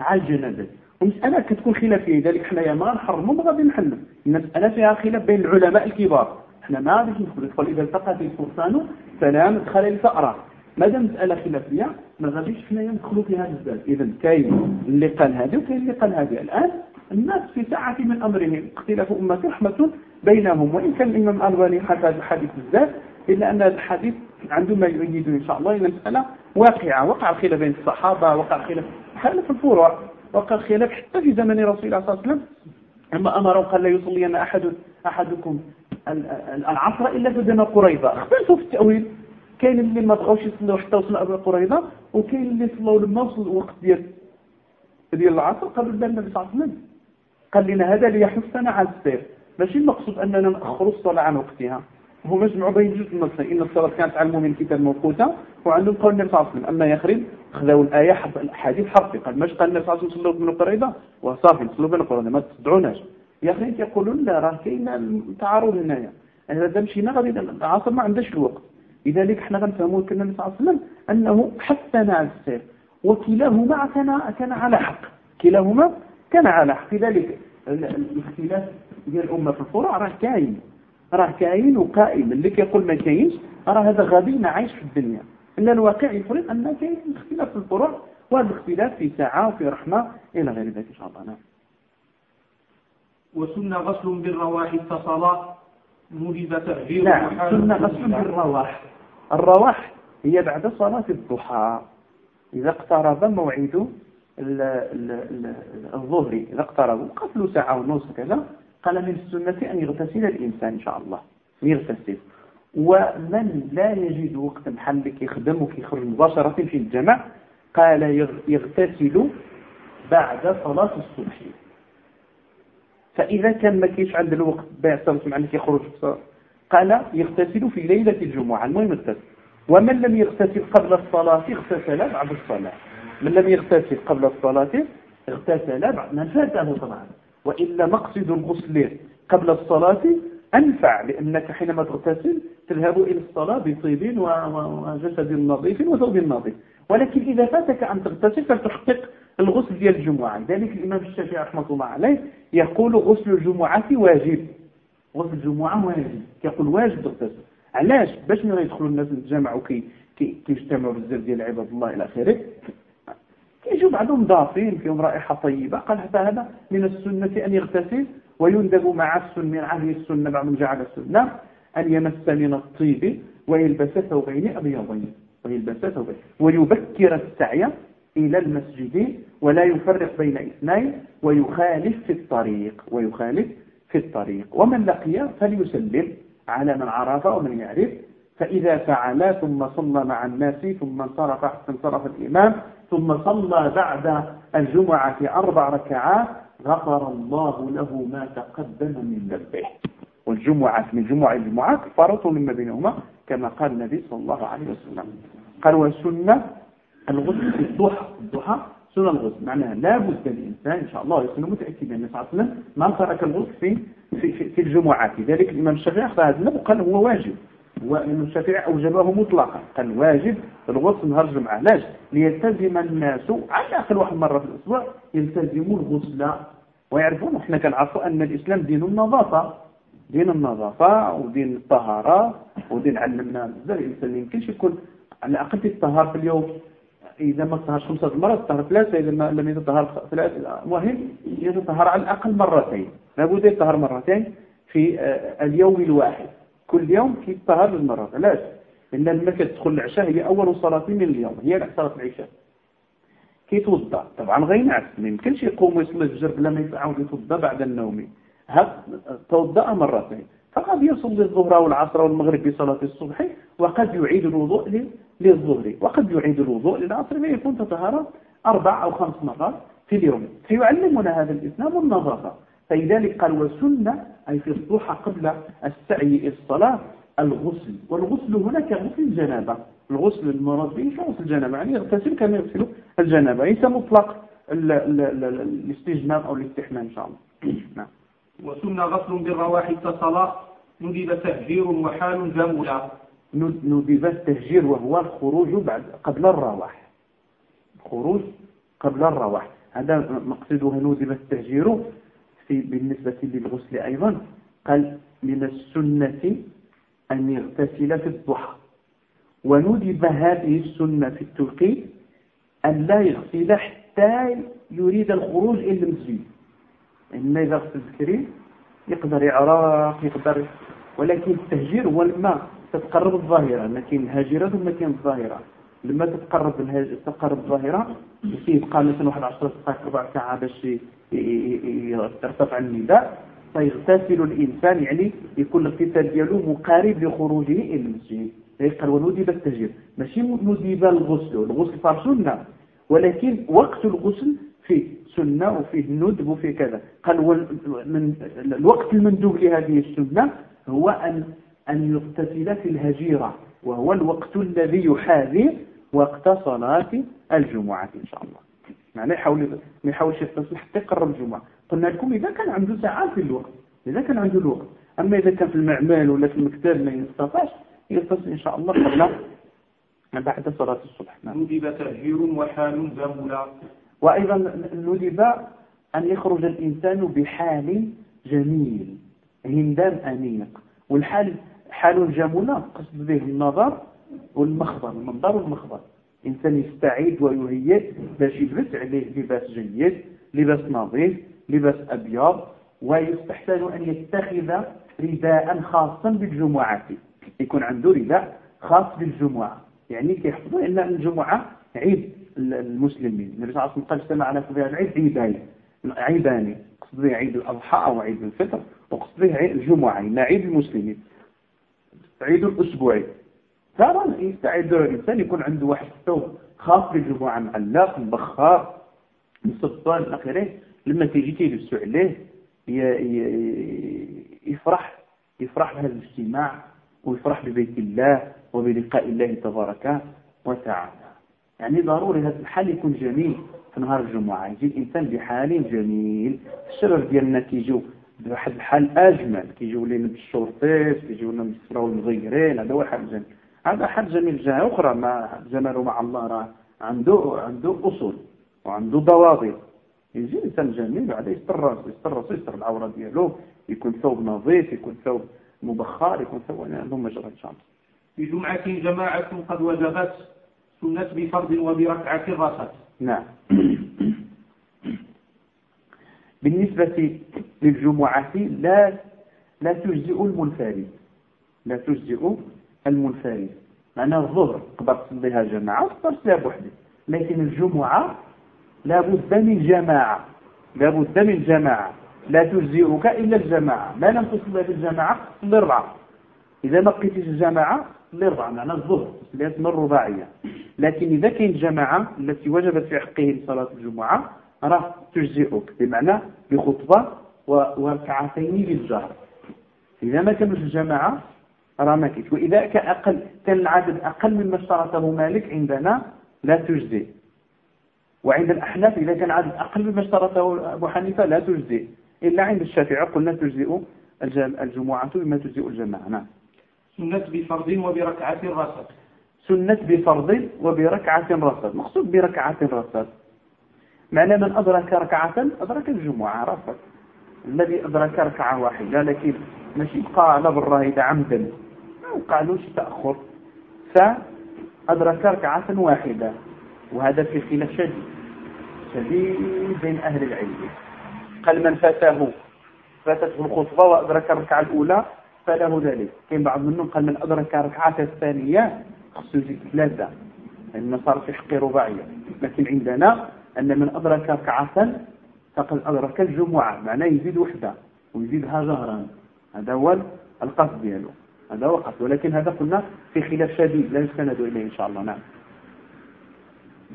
على الجنازة. ومسألة كتكون خلافية لذلك حنايا ما نحرموا غادي نحلوا المسألة فيها خلاف بين العلماء الكبار. إحنا ما غاديش ندخل. إذا التقى في الفرسان فلا مدخل لثأرة مادام مسألة خلافية ما غاديش حنايا ندخلوا فيها بزاف إذا كاين اللي قال هذه وكاين اللي قال هذه. الآن الناس في ساعة من أمرهم. اختلاف أمة رحمة بينهم. وإن كان الإمام الألباني هذا الحديث بزاف إلا أن هذا الحديث عنده ما يؤيد إن شاء الله إلى مسألة واقعة. وقع الخلاف بين الصحابة وقع الخلاف خلاف الفروع وقع الخلاف حتى في زمن رسول الله صلى الله عليه وسلم. أما أمره قال لا يصلين أحد أحدكم العصر إلا في دم قريضة اختلفوا في التأويل. كاين اللي ما بغاوش يصلوا حتى وصلوا أبو قريضة وكاين اللي صلوا لما وصل الوقت ديال ديال العصر قبل النبي صلى الله عليه وسلم. قال لنا هذا ليحثنا على السير. ماشي المقصود أننا نأخر الصلاة عن وقتها. هو مجمع بين جزء النصين إن الصلاة كانت على المؤمن كتاب موقوتة وعندهم قول النبي صلى الله عليه وسلم أما يخرب خذوا الآية حرف الأحاديث حرفي قال ماش قال النبي صلى الله عليه وسلم صلوا بن قريضة وصافي صلوا بن قريضة ما تصدعوناش يخرين يقولون لا راه كاين التعارض هنايا. يعني إذا مشينا غادي العصر ما عندهاش الوقت. لذلك إحنا غنفهموا كنا النبي صلى الله عليه وسلم أنه حثنا على السير. وكلاهما كان كان على حق. كلاهما كان على حق لذلك الاختلاف ديال الأمة في الفروع راه كاين. راه كاين وقائم. اللي كيقول ما كاينش راه هذا غبي عايش في الدنيا. إن الواقع يفرض أن كاين اختلاف في الفروع وهذا الاختلاف في ساعة وفي رحمة إلى غير ذلك إن شاء الله. نعم. وسن غسل بالرواح فصلاة نجب تأجير نعم. سن غسل بالرواح. الرواح هي بعد صلاة الضحى. إذا اقترب موعد الظهر إذا اقترب قتل ساعة ونص كذا قال من السنة أن يغتسل الإنسان إن شاء الله يغتسل. ومن لا يجد وقت بحال يخدم وكيخرج مباشرة في الجمع قال يغتسل بعد صلاة الصبح. فإذا كان ما كيش عند الوقت بيعتمد مع أنك يخرج قال يغتسل في ليلة الجمعة المهم يغتسل ومن لم يغتسل قبل الصلاة اغتسل بعد الصلاة. من لم يغتسل قبل الصلاة اغتسل بعد ما فاته طبعا. وإلا مقصد الغسل قبل الصلاة أنفع لأنك حينما تغتسل تذهب إلى الصلاة بطيب وجسد نظيف وثوب نظيف. ولكن إذا فاتك أن تغتسل فتحقق الغسل ديال الجمعة. لذلك الإمام الشافعي رحمة الله عليه يقول غسل الجمعة واجب. غسل الجمعة واجب. يقول واجب تغتسل. علاش؟ باش ما يدخلوا الناس للجامع وكي كيجتمعوا بزاف ديال عباد الله إلى آخره. كيجوا بعضهم ضافين فيهم رائحة طيبة قال حتى هذا من السنة أن يغتسل ويندب مع السنة من عهد السنة بعضهم جعل السنة أن يمس من الطيب ويلبس ثوبين أبيضين ويلبس ثوبين ويبكر السعي إلى المسجد ولا يفرق بين اثنين ويخالف في الطريق ويخالف في الطريق. ومن لقي فليسلم على من عرف ومن يعرف. فإذا فعل ثم صلى مع الناس ثم انصرف حتى انصرف الإمام ثم صلى بعد الجمعة أربع ركعات غفر الله له ما تقدم من ذنبه. والجمعة من جمعة الجمعة كفارة مما بينهما كما قال النبي صلى الله عليه وسلم. قال والسنة الغسل في الضحى الضحى سنة الغسل. معناها لا بد للإنسان إن شاء الله يكون متأكدا أن صلى الله عليه وسلم ما ترك الغسل في في, في, في الجمعات لذلك الإمام الشافعي أخذ هذا وقال هو واجب. وإمام الشافعي أوجبه مطلقا قال واجب الغسل نهار الجمعة لاش؟ ليلتزم الناس على الأقل واحد مرة في الأسبوع يلتزموا الغسل. ويعرفون إحنا كنعرفوا أن الإسلام دين النظافة. دين النظافة ودين الطهارة ودين علمنا بزاف الإنسان يمكنش يكون على الأقل الطهار في اليوم. إذا ما طهرش خمسة مرات طهر ثلاثة. إذا ما لم يتطهر ثلاثة مهم يتطهر على الأقل مرتين. لابد يتطهر مرتين في آه، اليوم الواحد. كل يوم كيتطهر المرة علاش؟ لأن لما كتدخل العشاء هي أول صلاة من اليوم هي صلاة العشاء. كيتوضأ. طبعا غينعس ما يمكنش يقوم ويصلي الفجر بلا ما يعاود يتوضأ بعد النوم. توضأ مرتين. فقد يصلي الظهر والعصر والمغرب بصلاة الصبح وقد يعيد الوضوء للظهر. وقد يعيد الوضوء للعصر فيكون تطهر أربع أو خمس مرات في اليوم. فيعلمنا هذا الإسلام النظافة فلذلك قال وسنة أي في الضحى قبل السعي الصلاة الغسل. والغسل هنا كغسل الجنابة. الغسل المراد به كغسل الجنابة. يعني يغتسل كما يغسل الجنابة. ليس مطلق الاستجمام أو الاستحمام إن شاء الله. نعم. وسن غسل بالرواح كصلاة. ندب تهجير وحال جملة ندب التهجير وهو الخروج بعد قبل الرواح الخروج قبل الرواح هذا مقصده ندب التهجير. بالنسبة للغسل أيضا قال من السنة أن يغتسل في الضحى. وندب هذه السنة في التوقيت أن لا يغسل حتى يريد الخروج إلى المسجد. إما إذا غسل بكري يقدر يعرق يقدر ولكن التهجير هو لما تتقرب الظاهرة لكن الهاجرة ثم كاين الظاهرة. لما تتقرب تتقرب الظاهرة يبقى مثلا واحد 10 دقائق ربع ساعة باش يرتفع النداء. فيغتسل الإنسان يعني يكون الاغتسال ديالو مقارب لخروجه إلى المسجد. قال وندب التهجير. ماشي ندب الغسل. الغسل صار سنة. ولكن وقت الغسل فيه سنة وفيه ندب وفيه كذا. قال من الوقت المندوب لهذه السنة هو أن أن يغتسل في الهجيرة. وهو الوقت الذي يحاذي وقت صلاة الجمعة إن شاء الله. يعني يحاول ما يحاولش يغتسل حتى يقرب الجمعة. قلنا لكم إذا كان عنده ساعات في الوقت إذا كان عنده الوقت. أما إذا كان في المعمل ولا في المكتب ما يستطيعش يغتسل إن شاء الله قبل بعد صلاة الصبح. نعم. ندب تهجير وحال زملا وأيضا ندب أن يخرج الإنسان بحال جميل هندام أنيق والحال حال جملة قصد به النظر والمخبر المنظر والمخبر إنسان يستعيد ويهيئ باش يلبس عليه لباس جيد لباس نظيف لباس أبيض ويستحسن أن يتخذ رداء خاصا بالجمعة. يكون عنده رداء خاص بالجمعة. يعني كيحفظوا أن الجمعة عيد المسلمين. النبي صلى الله عليه وسلم في هذا العيد عيدان قصد به عيد الأضحى أو عيد الفطر وقصد به الجمعة يعني عيد المسلمين. عيد الأسبوعي. ترى يستعد الإنسان يكون عنده واحد الثوب خاص بالجمعة معلق مبخر مسطر إلى آخره لما تيجي تيلبسو عليه يفرح يفرح بهذا الاجتماع ويفرح ببيت الله وبلقاء الله تبارك وتعالى. يعني ضروري هذا الحال يكون جميل في نهار الجمعة. يجي الإنسان بحال جميل. الشباب ديالنا كيجيو بواحد الحال أجمل. كيجيو لنا بالشرطيس كيجيو لنا بالصفراء والمغيرين هذا هو حال جميل هذا حال جميل جهة أخرى ما جماله مع الله راه عنده عنده أصول وعنده ضوابط. يجي إنسان جميل بعد يستر راسه يستر راسه يستر العورة ديالو يكون ثوب نظيف يكون ثوب مبخر يكون ثوب اللهم اجر إن شاء الله في جمعة جماعة قد وجبت سنة بفرض وبركعة رست نعم. بالنسبة للجمعة لا لا تجزئ المنفرد. لا تجزئ المنفرد معنى الظهر تقدر تصليها جماعة تقدر تصليها بوحدك لكن الجمعة لا بد من جماعة. لا بد من جماعة. لا تجزئك إلا الجماعة. ما لم تصلي بالجماعة صلي الربعة إذا ما لقيتيش الجماعة صلي الربعة معنى الظهر صليت من الرباعية. لكن إذا كاين الجماعة التي وجبت في حقه صلاة الجمعة راه تجزئك. بمعنى بخطبة وركعتين بالجهر إذا ما كانوش الجماعة كاينش وإذا كان أقل كان العدد أقل مما اشترطه مالك عندنا لا تجزي. وعند الأحناف إذا كان عدد أقل مما اشترطه أبو حنيفة لا تجزي. إلا عند الشافعي قلنا تجزئ الجمعة بما تجزئ الجماعة. نعم. سنة بفرض وبركعة رصد سنة بفرض وبركعة رصد مقصود بركعة رصد معنى من أدرك ركعة؟ أدرك الجمعة رصد الذي أدرك ركعة واحدة لكن ماشي بقى على بالراهدة عمدا. ما تأخر. فأدرك ركعة واحدة. وهذا في خلاف شديد. شديد بين أهل العلم. قال من فاته. فاتته الخطبة وأدرك الركعة الأولى فله ذلك. كاين بعض منهم قال من أدرك الركعة الثانية خصو يزيد ثلاثة لأن صار في حق رباعية. لكن عندنا أن من أدرك ركعة فقد أدرك الجمعة. معناه يزيد وحدة. ويزيدها جهرا هذا هو القصد ديالو. هذا القصد ولكن هذا قلنا في خلاف شديد لا يستند إليه إن شاء الله. نعم.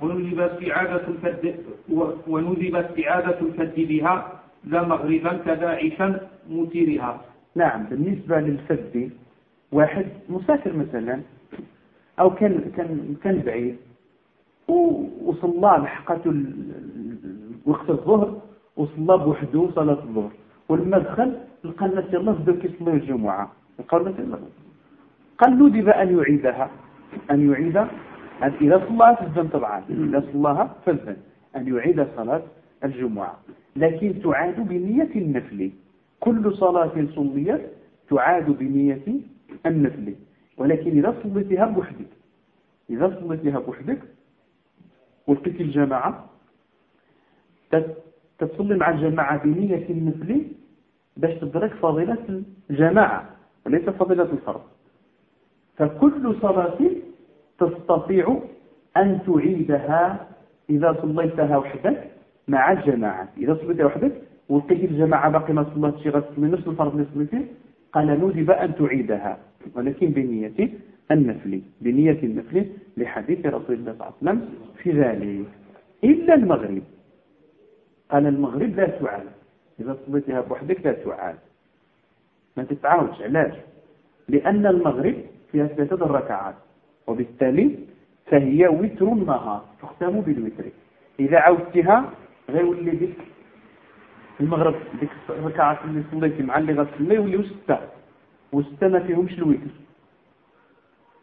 وندب استعادة الفد وندب استعادة الفد بها لا مغربا كذا عشا مثيرها نعم. بالنسبة للفد واحد مسافر مثلا أو كان كان كان بعيد وصلى لحقته وقت الظهر وصلى بوحده صلاة الظهر. ولما دخل لقى الناس يلا بداو كيصليو الجمعة. يلا قال ندب أن يعيدها. أن يعيد إذا صلاها فالزم طبعا. إذا صلاها فالزم أن يعيد صلاة الجمعة. لكن تعاد بنية النفل. كل صلاة صليت تعاد بنية النفل. ولكن إذا صليتها بوحدك. إذا صليتها بوحدك ولقيت الجماعة تصلي مع الجماعة بنية النفل باش تدرك فضيلة الجماعة. وليس فضيلة الفرض. فكل صلاة تستطيع أن تعيدها إذا صليتها وحدك مع الجماعة. إذا صليتها وحدك ولقيت الجماعة باقي ما صلت شي غتصلي نفس الفرض اللي صليتيه قال ندب أن تعيدها. ولكن بنية النفل بنية النفل لحديث رسول الله صلى الله عليه وسلم في ذلك. إلا المغرب. قال المغرب لا تعاد إذا صليتها بوحدك لا تعاد ما تتعاودش علاش؟ لأن المغرب فيها ثلاثة ركعات وبالتالي فهي وتر النهار تختم بالوتر. إذا عودتها غيولي ديك المغرب ديك الركعات اللي صليتي مع اللي غتصلي يوليو ستة وستة ما فيهمش الوتر.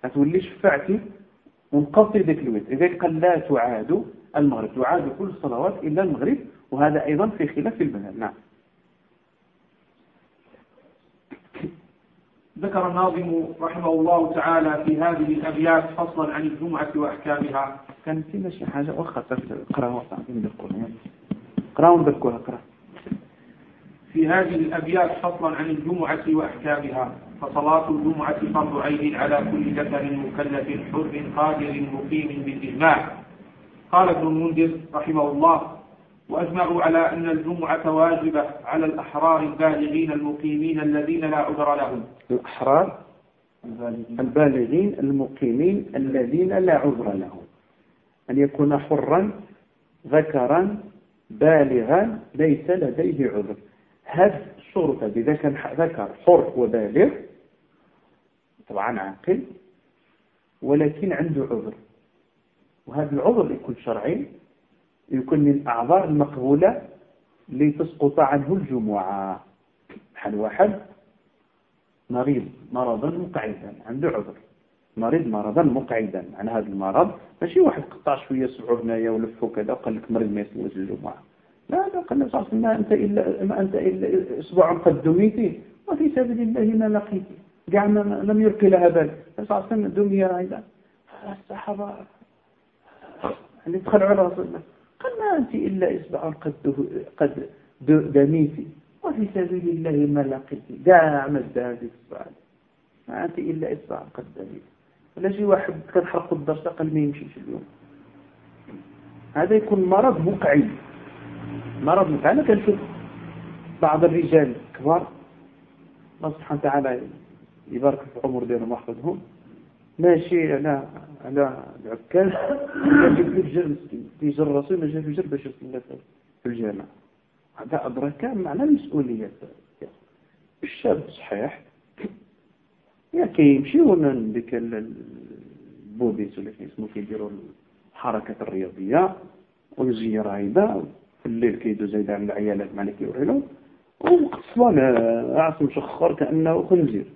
غتولي شفعتي ونقصي ديك الوتر. إذا قال لا تعاد المغرب تعاد كل الصلوات إلا المغرب وهذا أيضا في خلاف المذهب نعم. ذكر الناظم رحمه الله تعالى في هذه الأبيات فصلا عن الجمعة وأحكامها. كان فينا شي حاجة وخا اقراها اقراها ونذكرها اقرأ. في هذه الأبيات فصلا عن الجمعة وأحكامها. فصلاة الجمعة فرض عين على كل ذكر مكلف حر قادر مقيم بالإجماع. قال ابن المنذر رحمه الله وأجمعوا على أن الجمعة واجبة على الأحرار البالغين المقيمين الذين لا عذر لهم. الأحرار البالغين. المقيمين الذين لا عذر لهم. أن يكون حرا ذكرا بالغا ليس لديه عذر. هذه الشرطة إذا كان ذكر حر وبالغ طبعا عاقل ولكن عنده عذر. وهذا العذر يكون شرعي يكون من الأعذار المقبولة لتسقط عنه الجمعة. بحال واحد؟ مريض مرضا مقعدا عنده عذر. مريض مرضا مقعدا. عن هذا المرض ماشي واحد قطع شوية سبعه هنايا ولفو كذا وقال لك مريض ما يسويش الجمعة. لا لا قال النبي صلى ما أنت إلا ما أنت إلا اصبع قد دميتي وفي سبيل الله ما لقيتي كاع لم يلقي لها بال. النبي صلى الله عليه وسلم دمي هذا الصحابة اللي دخلوا على رسول الله. قال ما أنت إلا إصبع قد قد دميتي وفي سبيل الله ما لقيتي كاع مد هذه السؤال ما أنت إلا إصبع قد دميتي ولا شي واحد كنحرق الدرس قال ما يمشيش اليوم. هذا يكون مرض مقعد. مرض مقعد. أنا كنشوف بعض الرجال الكبار الله سبحانه وتعالى يبارك في عمر ديالهم ويحفظهم. ماشي على على العكاز يجب الفجر يجر الرسول ما جا الفجر باش يصلي في الجامع. هذا أدرك معنى المسؤولية. الشاب صحيح. يا كيمشيو من ديك البوبيس ولا اسمه كيديروا الحركات الرياضية ويزير هيدا في الليل كيدوز هيدا عند العيالات مع كيوري لهم. ووقت الصلاة عاصم مشخر كأنه خنزير.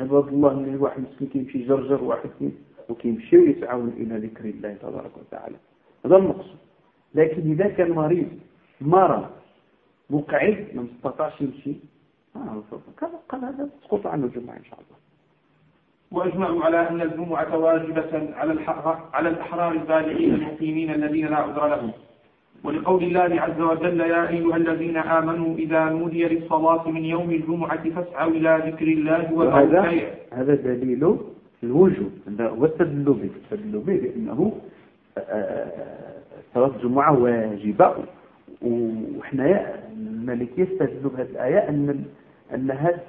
عباد الله اللي واحد مسكين كيمشي جرجر واحد وكيمشي ويتعاون إلى ذكر الله تبارك وتعالى. هذا المقصود. لكن إذا كان مريض مرض مقعد ما استطاعش يمشي آه قال هذا تسقط عنه الجمعة إن شاء الله. وأجمعوا على أن الجمعة واجبة على على الأحرار البالغين المقيمين الذين لا عذر لهم. ولقول الله عز وجل يا أيها الذين آمنوا إذا نودي للصلاة من يوم الجمعة فاسعوا إلى ذكر الله وهذا هذا دليل الوجوب التدل به التدل به لأنه آه، صلاة الجمعة واجبة. وحنا المالك يستدل بهذه الآية أن أنها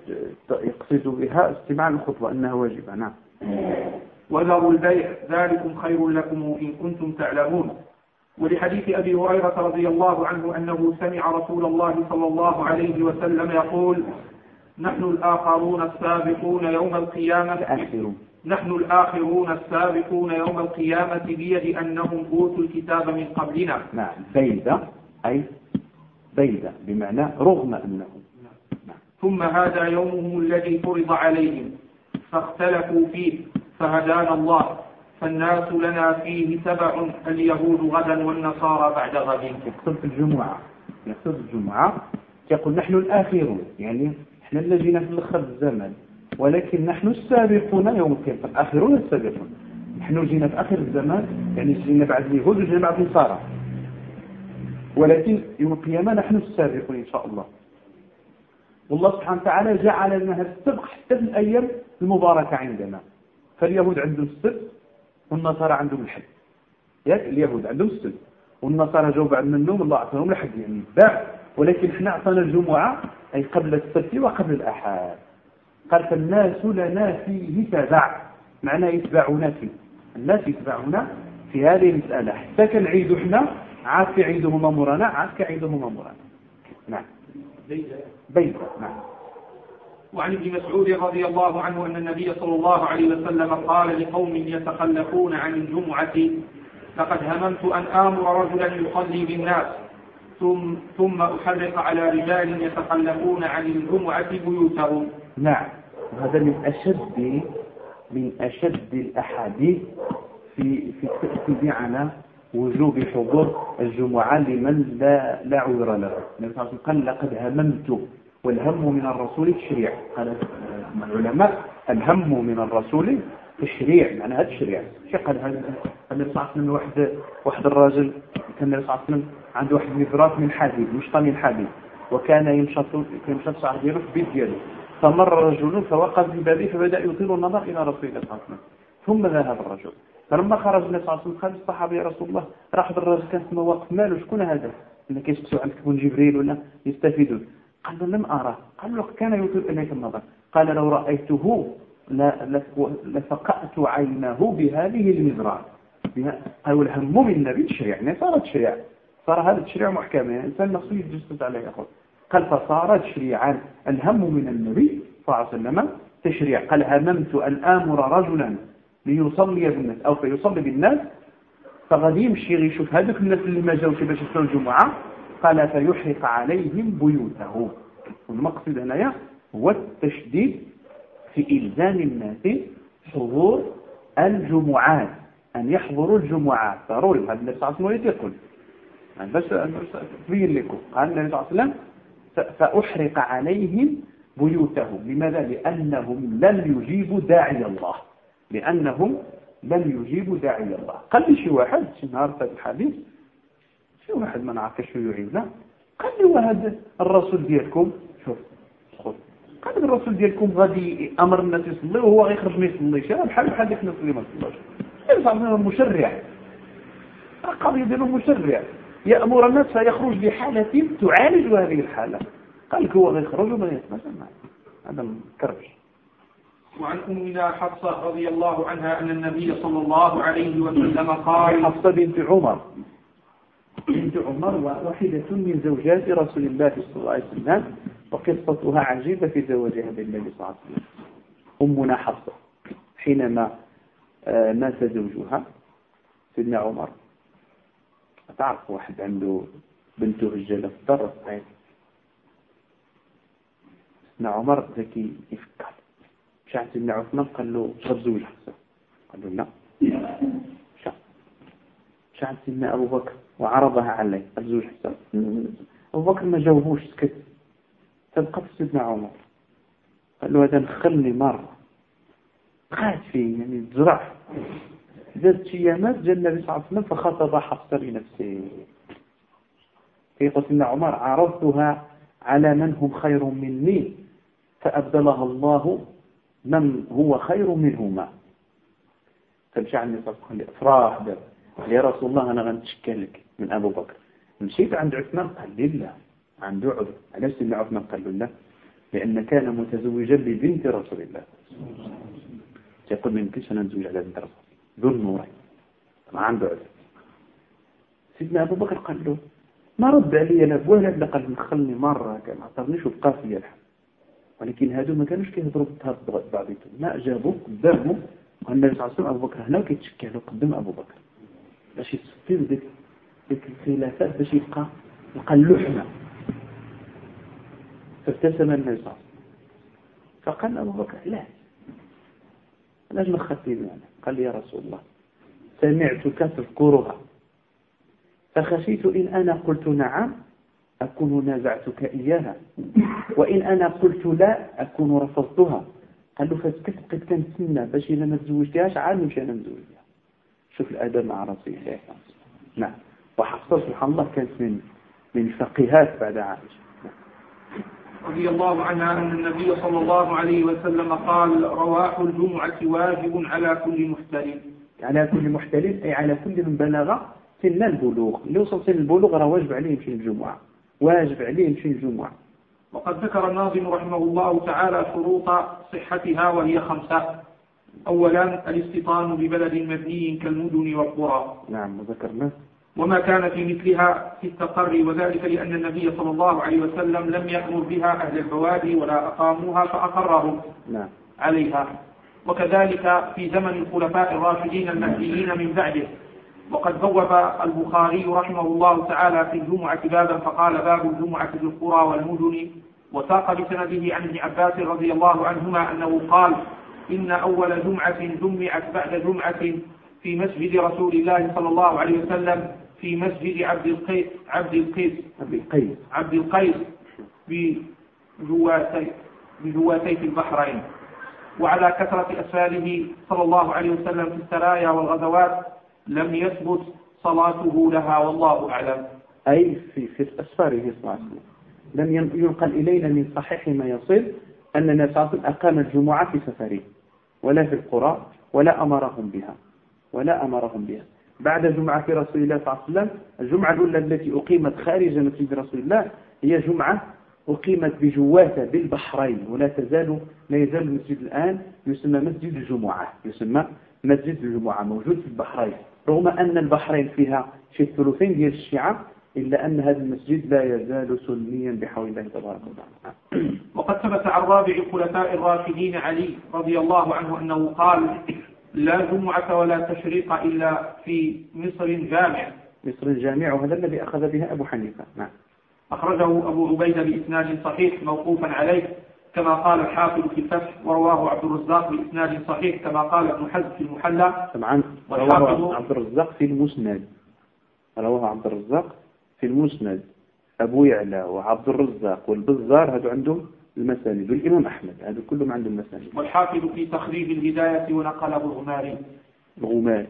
يقصد بها استماع الخطبة أنها واجبة. نعم. وذروا البيع ذلكم خير لكم إن كنتم تعلمون. ولحديث أبي هريرة رضي الله عنه أنه سمع رسول الله صلى الله عليه وسلم يقول نحن الآخرون السابقون يوم القيامة الآخرون. نحن الآخرون السابقون يوم القيامة بيد أنهم أوتوا الكتاب من قبلنا. نعم. بيد أي بيد بمعنى رغم أنهم. ثم هذا يومهم الذي فرض عليهم فاختلفوا فيه فهدانا الله. فالناس لنا فيه تبع اليهود غدا والنصارى بعد غد يقصد الجمعة. يقصد الجمعة. يقول نحن الآخرون. يعني إحنا اللي جينا في الأخر الزمن. ولكن نحن السابقون يوم القيامة. الآخرون السابقون. نحن جينا في آخر الزمان. يعني جينا بعد اليهود وجينا بعد النصارى. ولكن يوم القيامة نحن السابقون إن شاء الله. والله سبحانه وتعالى جعل لنا السبق حتى في الأيام المباركة عندنا. فاليهود عندهم السبت والنصارى عندهم الحج. ياك اليهود عندهم السبت والنصارى جاوا بعد منهم الله أعطاهم الحج يعني باع. ولكن إحنا أعطانا الجمعة أي قبل السبت وقبل الأحد. قال فالناس لنا فيه تبع. معناه يتبعنا فيه. الناس يتبعنا في هذه المسألة. حتى كان عيد إحنا عاد في عيدهما مورانا عاد كعيدهما مورانا نعم. بيضة نعم. وعن ابن مسعود رضي الله عنه أن النبي صلى الله عليه وسلم قال لقوم يتخلفون عن الجمعة لقد هممت أن آمر رجلا يصلي بالناس ثم, ثم أحرق على رجال يتخلفون عن الجمعة بيوتهم. نعم. وهذا من أشد من أشد الأحاديث في في التأكيد على وجوب حضور الجمعة لمن لا لا عذر له. النبي صلى الله عليه وسلم قال لقد هممت والهم من الرسول تشريع قال العلماء الهم من الرسول تشريع معنى هذا التشريع شي قال هذا النبي صلى الله واحد واحد الراجل كان النبي صلى الله عليه وسلم عنده واحد المفرات من حديد مشطى من حديد وكان يمشط يمشط صاحب ديالو في البيت ديالو. فمر رجل فوقف ببابه فبدأ يطيل النظر إلى رسول الله صلى الله عليه وسلم. ثم ذهب الرجل. فلما خرج النبي صلى الله عليه وسلم قال الصحابه يا رسول الله راح الراجل كان في واقف. ماله؟ شكون هذا؟ الا كيسقسوا عندك بن جبريل ولا يستفيدون. قال لم اراه قال له كان يطيل إليك النظر. قال لو رأيته لفقأت عينه بهذه المزرعة قالوا الهم من النبي تشريع. يعني صار تشريع. صار هذا التشريع محكم. يعني الإنسان نفسه يجسد عليه. أخذ قال فصار تشريعا. الهم من النبي صلى الله عليه وسلم تشريع. قال هممت أن آمر رجلا ليصلي بالناس أو فيصلي بالناس. فغادي يمشي يشوف هذوك الناس اللي ما جاوش باش يصلوا الجمعة. قال فيحرق عليهم بيوته والمقصد هنايا هو التشديد في إلزام الناس حضور الجمعات أن يحضروا الجمعات. ضروري هذا النبي صلى الله عليه وسلم يقول. بس تبين لكم. قال النبي صلى الله عليه وسلم فأحرق عليهم بيوتهم. لماذا؟ لأنهم لم يجيبوا داعي الله. لأنهم لم يجيبوا داعي الله. قال لي شي واحد شي نهار في الحديث شي واحد ما نعرفش شو يعيبنا قال لي وهذا الرسول ديالكم شوف خذ قال الرسول ديالكم غادي أمر الناس يصلي وهو غيخرج ما يصليش. بحال بحال ديك الناس اللي ما تصليش يرفع مشرع. القضية ديالو مشرع. يأمر الناس فيخرج بحالة تعالج هذه الحالة. قال لك هو غيخرج وما يسمعش هذا مكرش وعن أمنا حفصة رضي الله عنها أن النبي صلى الله عليه وسلم قال حفصة بنت عمر. بنت عمر واحدة من زوجات رسول الله صلى الله عليه وسلم وقصتها عجيبة في زواجها بالنبي صلى الله عليه وسلم. أمنا حفصة حينما آه، مات زوجها سيدنا عمر. تعرف واحد عنده بنته رجالة في الدار سيدنا عمر ذكي يفكر. مشى سيدنا عثمان قال له شرب زوج حفصة. قال له لا. مشى سيدنا أبو بكر. وعرضها عليه. الزوج حفصة أبو بكر ما جاوبوش سكت. تبقى سيدنا عمر. قال له هذا نخلني مرة. قاعد فيه يعني تزرع ذات أيامات جاء النبي صلى الله عليه وسلم فخطب حفصة لنفسه يقول سيدنا عمر عرضتها على من هم خير مني. فأبدلها الله من هو خير منهما. فمشى عند النبي صلى الله عليه وسلم يا رسول الله أنا غنتشكى لك. من أبو بكر. مشيت عند عثمان قال لي لا. عنده عذر علاش سيدنا عثمان قال له لا. لأن كان متزوجا ببنت رسول الله. يقول ما يمكنش أنا على بنت رسول ذو النورين. ما عنده عذر سيدنا أبو بكر قال له ما رد علي لا ولا لا قال خلني مرة كان عطرنيش وبقى فيا الحال. ولكن هادو ما كانوش كيهضروا بعضيتهم ما أجابوا قدامهم والنبي صلى الله عليه وسلم أبو بكر هنا وكيتشكى له قدام أبو بكر. باش يصفي ديك ديك الخلافات باش يبقى يبقى اللحمة فابتسم النبي صلى الله فقال أبو بكر لا. علاش ما خدتيني قال لي يا رسول الله سمعتك تذكرها فخشيت إن أنا قلت نعم أكون نازعتك إياها. وإن أنا قلت لا أكون رفضتها. قال له فسكت بقيت كنتسنى باش إلا ما تزوجتهاش عاد نمشي أنا نزوجها. شوف الأدب مع رسول الله نعم. وحفصة سبحان الله كانت من من الفقيهات بعد عائشة. رضي الله عنها أن النبي صلى الله عليه وسلم قال رواح الجمعة واجب على كل محتلم على كل محتلم أي على كل من بلغ سن البلوغ. اللي وصل سن البلوغ راه واجب عليه يمشي الجمعة واجب عليه يمشي الجمعة وقد ذكر الناظم رحمه الله تعالى شروط صحتها وهي خمسة. أولا الاستيطان ببلد مبني كالمدن والقرى. نعم وذكرنا. وما كان في مثلها في التقري وذلك لأن النبي صلى الله عليه وسلم لم يأمر بها أهل البوادي ولا أقاموها فأقرهم نعم. عليها. وكذلك في زمن الخلفاء الراشدين المهديين من بعده. وقد بوب البخاري رحمه الله تعالى في الجمعة بابا فقال باب الجمعة في القرى والمدن. وساق بسنده عن ابن عباس رضي الله عنهما أنه قال إن أول جمعة جمعت بعد جمعة في مسجد رسول الله صلى الله عليه وسلم في مسجد عبد القيس عبد القيس عبد القيس. عبد القيس بجواتي بجواتي في البحرين. وعلى كثرة أسفاره صلى الله عليه وسلم في السرايا والغزوات لم يثبت صلاته لها والله أعلم. أي في في أسفاره صلى الله عليه وسلم. لم ينقل إلينا من صحيح ما يصل أن النبي صلى الله عليه وسلم أقام الجمعة في سفره. ولا في القرى ولا أمرهم بها. ولا أمرهم بها. بعد جمعة رسول الله صلى الله عليه وسلم. الجمعة الأولى التي أقيمت خارج مسجد رسول الله هي جمعة أقيمت بجواتة بالبحرين ولا تزال لا يزال المسجد الآن يسمى مسجد الجمعة يسمى مسجد الجمعة موجود في البحرين. رغم أن البحرين فيها شيء ثلثين ديال الشيعة إلا أن هذا المسجد لا يزال سلميا بحول الله تبارك وتعالى. وقد ثبت عن رابع الخلفاء الراشدين علي رضي الله عنه أنه قال لا جمعة ولا تشريق إلا في مصر جامع. مصر جامع وهذا الذي أخذ بها أبو حنيفة. نعم. أخرجه أبو عبيدة بإسناد صحيح موقوفا عليه كما قال الحافظ في الفتح ورواه عبد الرزاق بإسناد صحيح كما قال ابن حزم في المحلى. طبعا رواه عبد الرزاق في المسند. رواه عبد الرزاق في المسند. أبو يعلى وعبد الرزاق والبزار هذو عندهم المساند والإمام أحمد هذا كلهم عندهم مساند والحافظ في تخريج الهداية ونقله الغماري. الغماري.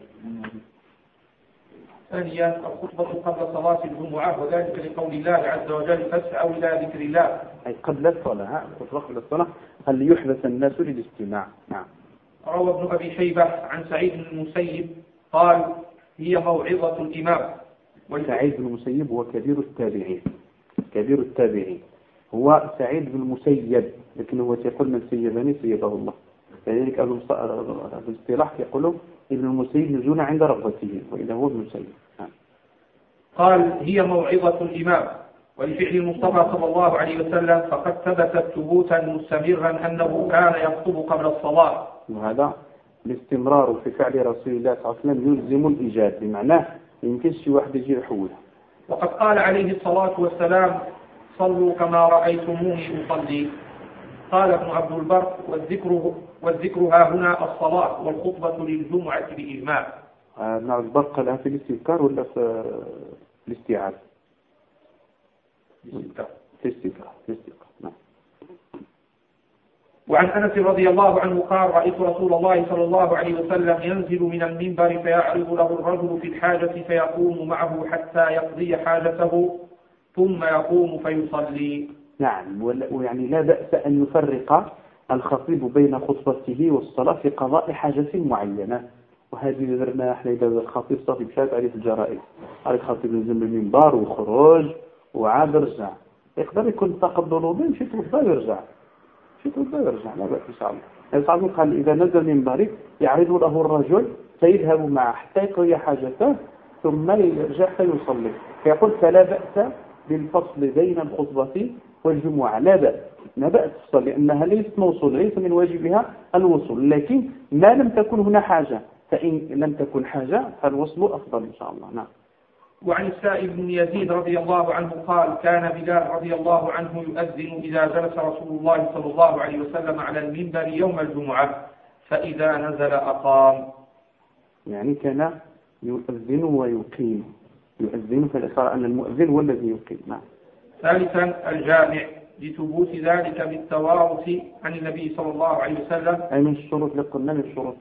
ثانيا الخطبة قبل صلاة الجمعة وذلك لقول الله عز وجل فاسعوا إلى ذكر الله. أي قبل الصلاة الخطبة قبل الصلاة. هل يحدث الناس للاستماع؟ نعم. روى ابن أبي شيبة عن سعيد بن المسيب قال هي موعظة الإمام. سعيد بن المسيب هو كبير التابعين. كبير التابعين. هو سعيد بن المسيب لكن هو يقول من سيبني سيبه الله. لذلك أهل الاصطلاح يقولوا ابن المسيب نزول عند رغبته وإذا هو ابن المسيب. نعم. قال هي موعظة الإمام. ولفعل المصطفى صلى الله عليه وسلم فقد ثبت ثبوتا مستمرا أنه كان يخطب قبل الصلاة. وهذا الاستمرار في فعل رسول الله صلى الله عليه وسلم يلزم الإيجاد بمعناه يمكن شي واحد يجي يحولها وقد قال عليه الصلاة والسلام صلوا كما رأيتموني أصلي قال ابن عبد البر والذكر والذكر ها هنا الصلاة والخطبة للجمعة بإجماع. آه، ابن عبد البر قالها في الاستذكار ولا في الاستيعاب؟ في الاستذكار في الاستذكار نعم. وعن أنس رضي الله عنه قال رأيت رسول الله صلى الله عليه وسلم ينزل من المنبر فيعرض له الرجل في الحاجة فيقوم معه حتى يقضي حاجته ثم يقوم فيصلي. نعم ويعني لا بأس أن يفرق الخطيب بين خطبته والصلاة في قضاء حاجة معينة. وهذه درنا إحنا إذا الخطيب صافي مشات عليه الجرائد. قال الخطيب نزل من المنبر وخرج وعاد رجع. يقدر يكون تقبل الوضوء يمشي يتوضا ويرجع. يمشي يتوضا ويرجع لا بأس إن شاء الله. صاحبي قال إذا نزل من منبره يعرض له الرجل فيذهب معه حتى يقضي حاجته ثم يرجع فيصلي فيقول فلا بأس بالفصل بين الخطبة والجمعة. لا بأس لا بأس لأنها ليست موصول ليس من واجبها الوصول لكن ما لم تكن هنا حاجة. فإن لم تكن حاجة فالوصل أفضل إن شاء الله. نعم. وعن السائب بن يزيد رضي الله عنه قال كان بلال رضي الله عنه يؤذن إذا جلس رسول الله صلى الله عليه وسلم على المنبر يوم الجمعة فإذا نزل أقام. يعني كان يؤذن ويقيم. يؤذن فالإصرار أن المؤذن هو الذي يقيم. نعم. ثالثا الجامع لثبوت ذلك بالتوارث عن النبي صلى الله عليه وسلم. أي من الشروط اللي قلنا من شروط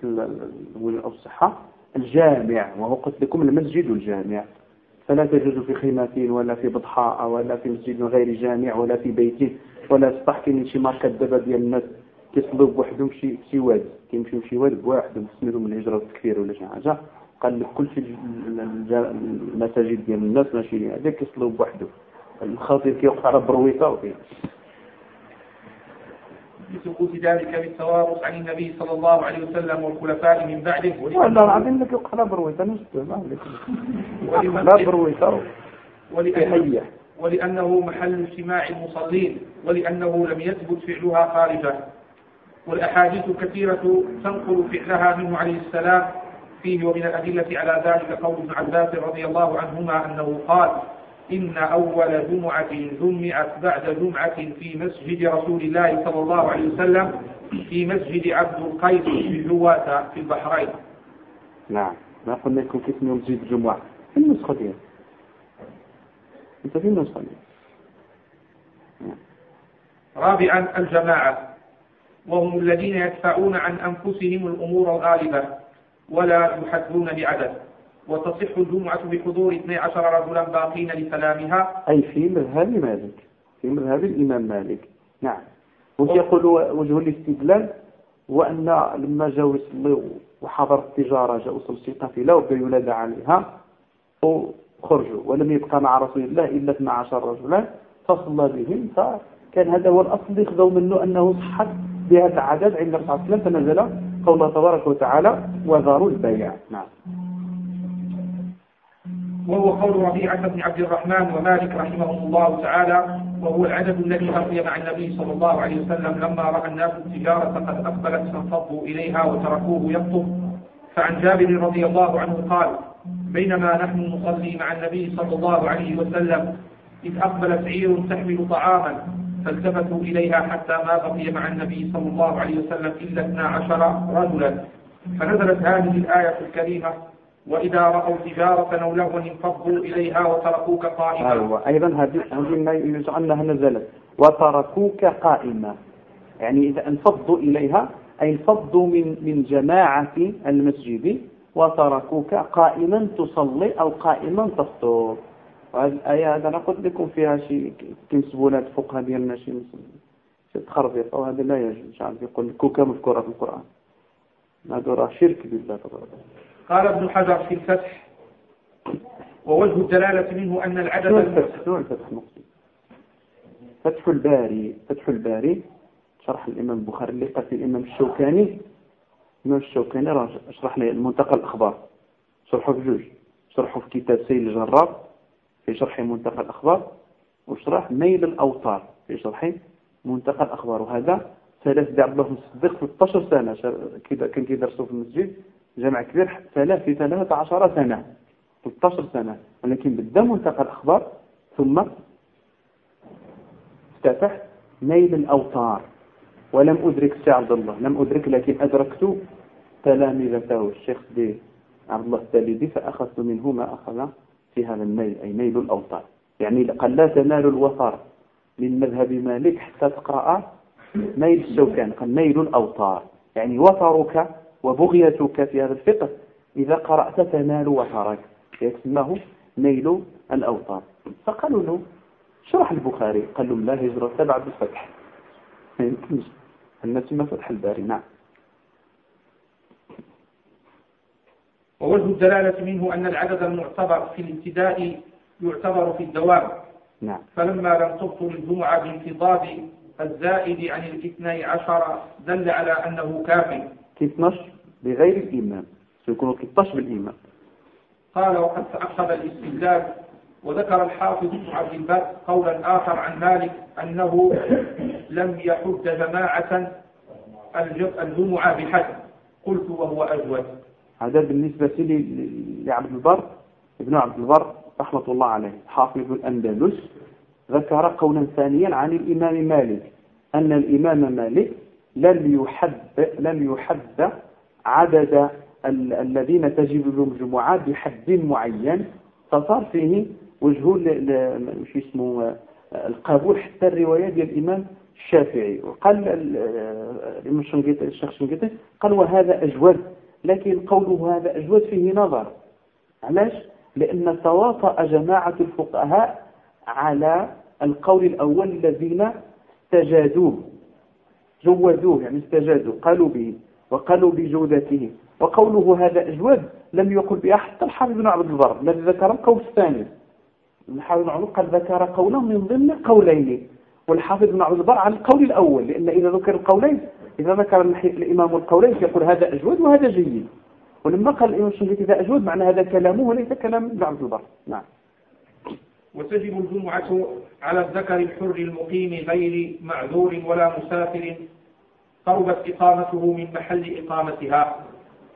الصحة الجامع وهو قلت لكم المسجد الجامع. فلا تجوز في خيمة ولا في بضحاء ولا في مسجد غير جامع ولا في بيت ولا سطح كاين شي ماركة دابا ديال الناس. كيصلوا بوحدهم شي واد. كيمشيو شي واد بوحدهم سميتهم الهجرة والتكفير ولا شي حاجة. قال لك كل شيء المساجد ديال الناس ماشي هذا كيصلوا بوحده الخطيب كيوقف على برويطه وكي لثبوت ذلك بالتوارث عن النبي صلى الله عليه وسلم والخلفاء من بعده. والله العظيم لك يوقف على برويطه لا برويطة. ولأنه, ولأنه محل اجتماع المصلين ولأنه لم يثبت فعلها خارجه. والأحاديث كثيرة تنقل فعلها منه عليه السلام فيه ومن الأدلة على ذلك قول ابن عباس رضي الله عنهما أنه قال إن أول جمعة جمعت بعد جمعة في مسجد رسول الله صلى الله عليه وسلم في مسجد عبد القيس في جواسة في البحرين. نعم. ما قلنا لكم كيف مسجد الجمعة في النسخة ديالك. أنت في النسخة ديالك. رابعا الجماعة. وهم الذين يدفعون عن أنفسهم الأمور الغالبة. ولا يحدون بعدد وتصح الجمعة بحضور 12 رجلا باقين لسلامها. أي في مذهب مالك. في مذهب الإمام مالك. نعم. ويقول وجه الاستدلال وأن لما جاءوا يصلوا وحضر التجارة جاءوا صلوا شي قافلة ينادى عليها وخرجوا. ولم يبقى مع رسول الله إلا 12 رجلا فصلى بهم. فكان هذا هو الأصل اللي خذوا منه أنه صحت بهذا العدد عند الرسول صلى الله عليه وسلم فنزل قول الله تبارك وتعالى وذروا البيع. نعم. وهو قول ربيعة بن عبد الرحمن ومالك رحمهم الله تعالى وهو العدد الذي بقي مع النبي صلى الله عليه وسلم لما رأى الناس التجارة قد أقبلت فانفضوا إليها وتركوه يخطب. فعن جابر رضي الله عنه قال بينما نحن نصلي مع النبي صلى الله عليه وسلم إذ أقبلت عير تحمل طعاما فالتفتوا إليها حتى ما بقي مع النبي صلى الله عليه وسلم إلا 12 رجلا. فنزلت هذه الآية الكريمة وإذا رأوا تجارة أو لهوا انفضوا إليها وتركوك قائما. أيوة. أيضا هذه ما أنها نزلت. وتركوك قائما. يعني إذا انفضوا إليها أي انفضوا من من جماعة المسجد وتركوك قائما تصلي أو قائما تفطر. الآية هذا أنا قلت لكم فيها شيء كنسبوا لها الفقهاء ديالنا شي شي تخربيق وهذا لا يجوز. مش عارف يقول كوكا مذكورة في القرآن. هذا راه شرك بالله تبارك قال ابن حجر في الفتح ووجه الدلالة منه أن العدد الفتح؟ الفتح فتح الباري فتح الباري شرح الإمام البخاري اللي قال في الإمام الشوكاني. الإمام الشوكاني راه شرح لي المنتقى الأخبار. شرحه في جوج. شرحه في كتاب سيل الجرار في شرح منتقى الأخبار وشرح نيل الأوطار في شرح منتقى الأخبار. وهذا ثلاث عبد الله الصديق 16 سنة كان كيدرسوا في المسجد جامع كبير ثلاث في 13 سنة 13 سنة. ولكن بدا منتقى الأخبار ثم افتتح نيل الأوطار ولم أدرك الشيخ عبد الله لم أدرك لكن أدركت تلامذته الشيخ دي عبد الله التليدي فأخذت منه ما أخذ في هذا النيل أي نيل الأوطار يعني قال لا تنال الوطر من مذهب مالك حتى تقرأ نيل الشوكان قال نيل الأوطار يعني وطرك وبغيتك في هذا الفقه إذا قرأت تنال وطرك يسماه نيل الأوطار فقالوا له شرح البخاري قال لهم لا هجرة بعد الفتح ما يمكنش الناس ما فتح الباري نعم ووجه الدلالة منه أن العدد المعتبر في الابتداء يعتبر في الدوام. نعم. فلما لم تبطل الجمعة بانقضاض الزائد عن الاثني عشر دل على أنه كافٍ 12 بغير الإمام سيكون 13 بالإمام قال وقد تأخذ الاستدلال وذكر الحافظ ابن عبد البر قولا آخر عن مالك أنه لم يحج جماعة الجمعة بحج قلت وهو أجود هذا بالنسبة لعبد البر ابن عبد البر رحمة الله عليه حافظ الأندلس ذكر قولا ثانيا عن الإمام مالك أن الإمام مالك لم يحد لم يحد عدد الذين تجب لهم الجمعة بحد معين فصار فيه وجه شو اسمه القبول حتى الرواية ديال الإمام الشافعي. وقال الإمام الشيخ الشنقيطي قال وهذا أجود لكن قوله هذا أجود فيه نظر. علاش؟ لأن تواطأ جماعة الفقهاء على القول الأول الذين استجادوه جوزوه يعني استجادوا قالوا به وقالوا بجودته. وقوله هذا أجود لم يقل به حتى الحافظ بن عبد البر الذي ذكر القول الثاني. الحافظ بن عبد قد ذكر قولا من ضمن قولين. والحافظ بن عبد البر على القول الأول لأن إذا ذكر القولين إذا ذكر الإمام القولين يقول هذا أجود وهذا جيد. ولما قال الإمام الشنقيطي إذا أجود معنى هذا كلامه وليس كلام ابن عبد البر. نعم. وتجب الجمعة على الذكر الحر المقيم غير معذور ولا مسافر قربت إقامته من محل إقامتها.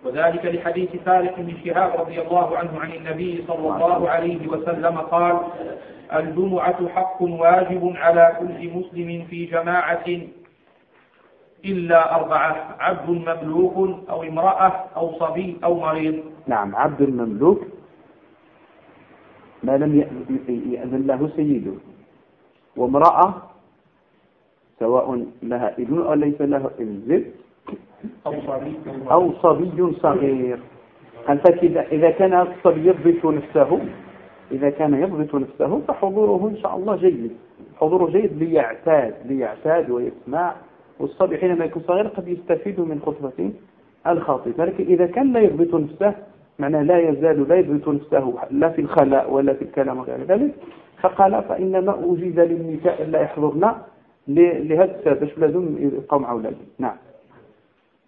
وذلك لحديث فارق بن شهاب رضي الله عنه عن النبي صلى الله عليه وسلم قال الجمعة حق واجب على كل مسلم في جماعة إلا أربعة عبد مملوك أو امرأة أو صبي أو مريض. نعم عبد المملوك ما لم يأذن له سيده. وامرأة سواء لها ابن أو ليس له ابن أو صبي صغير. فإذا إذا كان الصبي يضبط نفسه إذا كان يضبط نفسه فحضوره إن شاء الله جيد. حضوره جيد ليعتاد ليعتاد ويسمع. والصبي حينما يكون صغير قد يستفيد من خطبة الخاطب. لكن إذا كان لا يضبط نفسه معناه لا يزال لا يضبط نفسه لا في الخلاء ولا في الكلام وغير ذلك فقال فإنما أجيز للنساء لا يحضرن لهذا السبب باش لازم يبقوا مع أولادهم. نعم.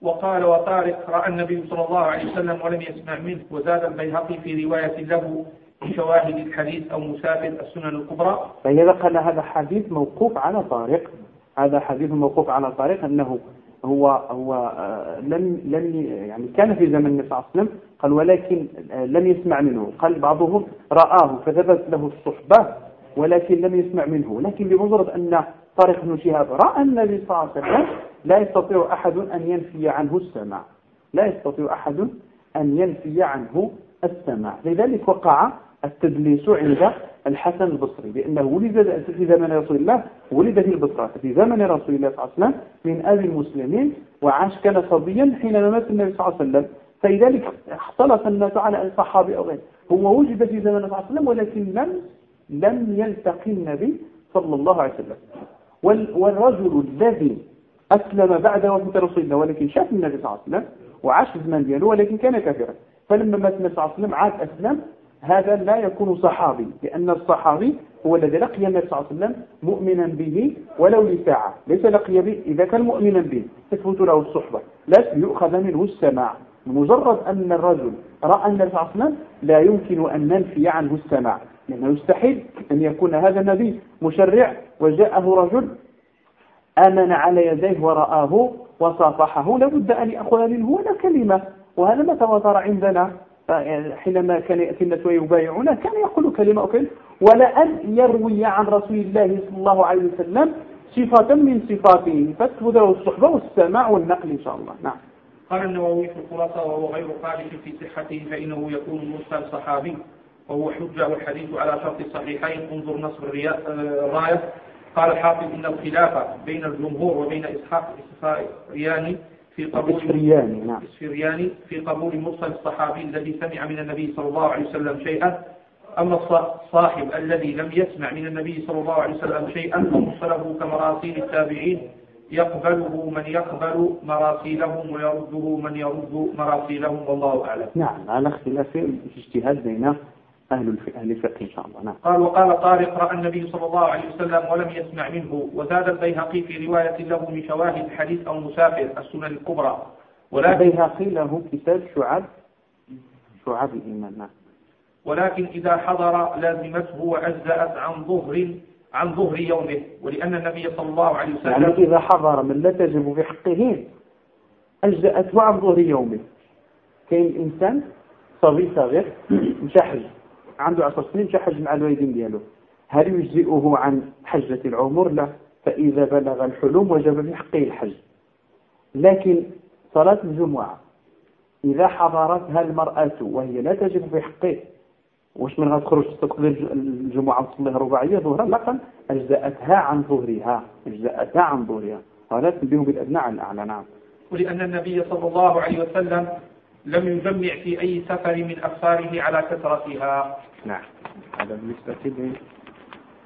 وقال وطارق رأى النبي صلى الله عليه وسلم ولم يسمع منه وزاد البيهقي في رواية له بشواهد الحديث أو مسافر السنن الكبرى. فإذا قال هذا حديث موقوف على طارق. هذا حديث موقوف على طارق أنه هو هو آه، لم لم يعني كان في زمن النبي صلى الله عليه وسلم قال ولكن آه، لم يسمع منه. قال بعضهم رآه فثبت له الصحبة ولكن لم يسمع منه. لكن بمجرد أن طارق بن شهاب رأى النبي صلى الله عليه وسلم لا يستطيع أحد أن ينفي عنه السمع لا يستطيع أحد أن ينفي عنه السمع لذلك وقع التدليس عند الحسن البصري لأنه ولد في زمن رسول الله ولد في البصرة في زمن رسول الله صلى الله عليه وسلم من أبي المسلمين وعاش كان صبيا حينما مات النبي صلى الله عليه وسلم. فلذلك اختلط الناس على الصحابي أو غيره هو وجد في زمن صلى الله عليه وسلم ولكن لم لم يلتقي النبي صلى الله عليه وسلم. والرجل الذي أسلم بعد وفاة رسول الله ولكن شاف النبي صلى الله عليه وسلم وعاش في الزمان دياله ولكن كان كافرا. فلما مات النبي صلى الله عليه وسلم عاد أسلم. هذا لا يكون صحابي لأن الصحابي هو الذي لقي النبي صلى الله عليه وسلم مؤمنا به ولو لساعة. ليس لقي به إذا كان مؤمنا به. تثبت له الصحبة. لا يؤخذ منه السماع. مجرد أن الرجل رأى النبي صلى الله عليه وسلم لا يمكن أن ننفي عنه السماع. لأنه يستحيل أن يكون هذا النبي مشرع وجاءه رجل آمن على يديه ورآه وصافحه لابد أن يأخذ منه ولا كلمة وهذا ما تواتر عندنا. حينما كان يأتي الناس ويبايعون كان يقول كلمة أو كلمة ولا أن يروي عن رسول الله صلى الله عليه وسلم صفة من صفاته. فتثبت له الصحبة والسماع والنقل إن شاء الله. نعم. قال النووي في الخلاصة وهو غير خالف في صحته فإنه يكون مرسل صحابي. وهو حجة والحديث على شرط الصحيحين. انظر نصر الراية. قال الحافظ إن الخلاف بين الجمهور وبين إسحاق الإسفرياني في قبول إسفرياني نعم. إسفرياني في قبول مرسل الصحابي الذي سمع من النبي صلى الله عليه وسلم شيئا. أما الصاحب الذي لم يسمع من النبي صلى الله عليه وسلم شيئا فمرسله كمراسيل التابعين. يقبله من يقبل مراسيلهم ويرده من يرد مراسيلهم والله أعلم. نعم على اختلاف الاجتهاد بين أهل أهل الفقه إن شاء الله. نعم. قال وقال طارق رأى النبي صلى الله عليه وسلم ولم يسمع منه وزاد البيهقي في رواية له من شواهد الحديث أو مسافر السنن الكبرى. ولكن البيهقي له كتاب شعب شعب الإيمان. نعم. ولكن إذا حضر لازمته وأجزأت عن ظهر عن ظهر يومه ولأن النبي صلى الله عليه وسلم يعني إذا حضر من لا تجب في حقه أجزأته عن ظهر يومه. كاين إنسان صبي صغير مشحج عنده عشر سنين مشحج مع الوالدين ديالو. هل يجزئه عن حجة العمر؟ لا. فإذا بلغ الحلم وجب في حقه الحج. لكن صلاة الجمعة إذا حضرتها المرأة وهي لا تجب في حقه واش من غتخرج تقضي الجمعة تصليها رباعية ظهرا؟ لا. أجزأتها عن ظهرها. أجزأتها عن ظهرها. هذا تنبيه بالأدنى على الأعلى. نعم. ولأن النبي صلى الله عليه وسلم لم يجمع في أي سفر من أسفاره على كثرتها. نعم. هذا بالنسبة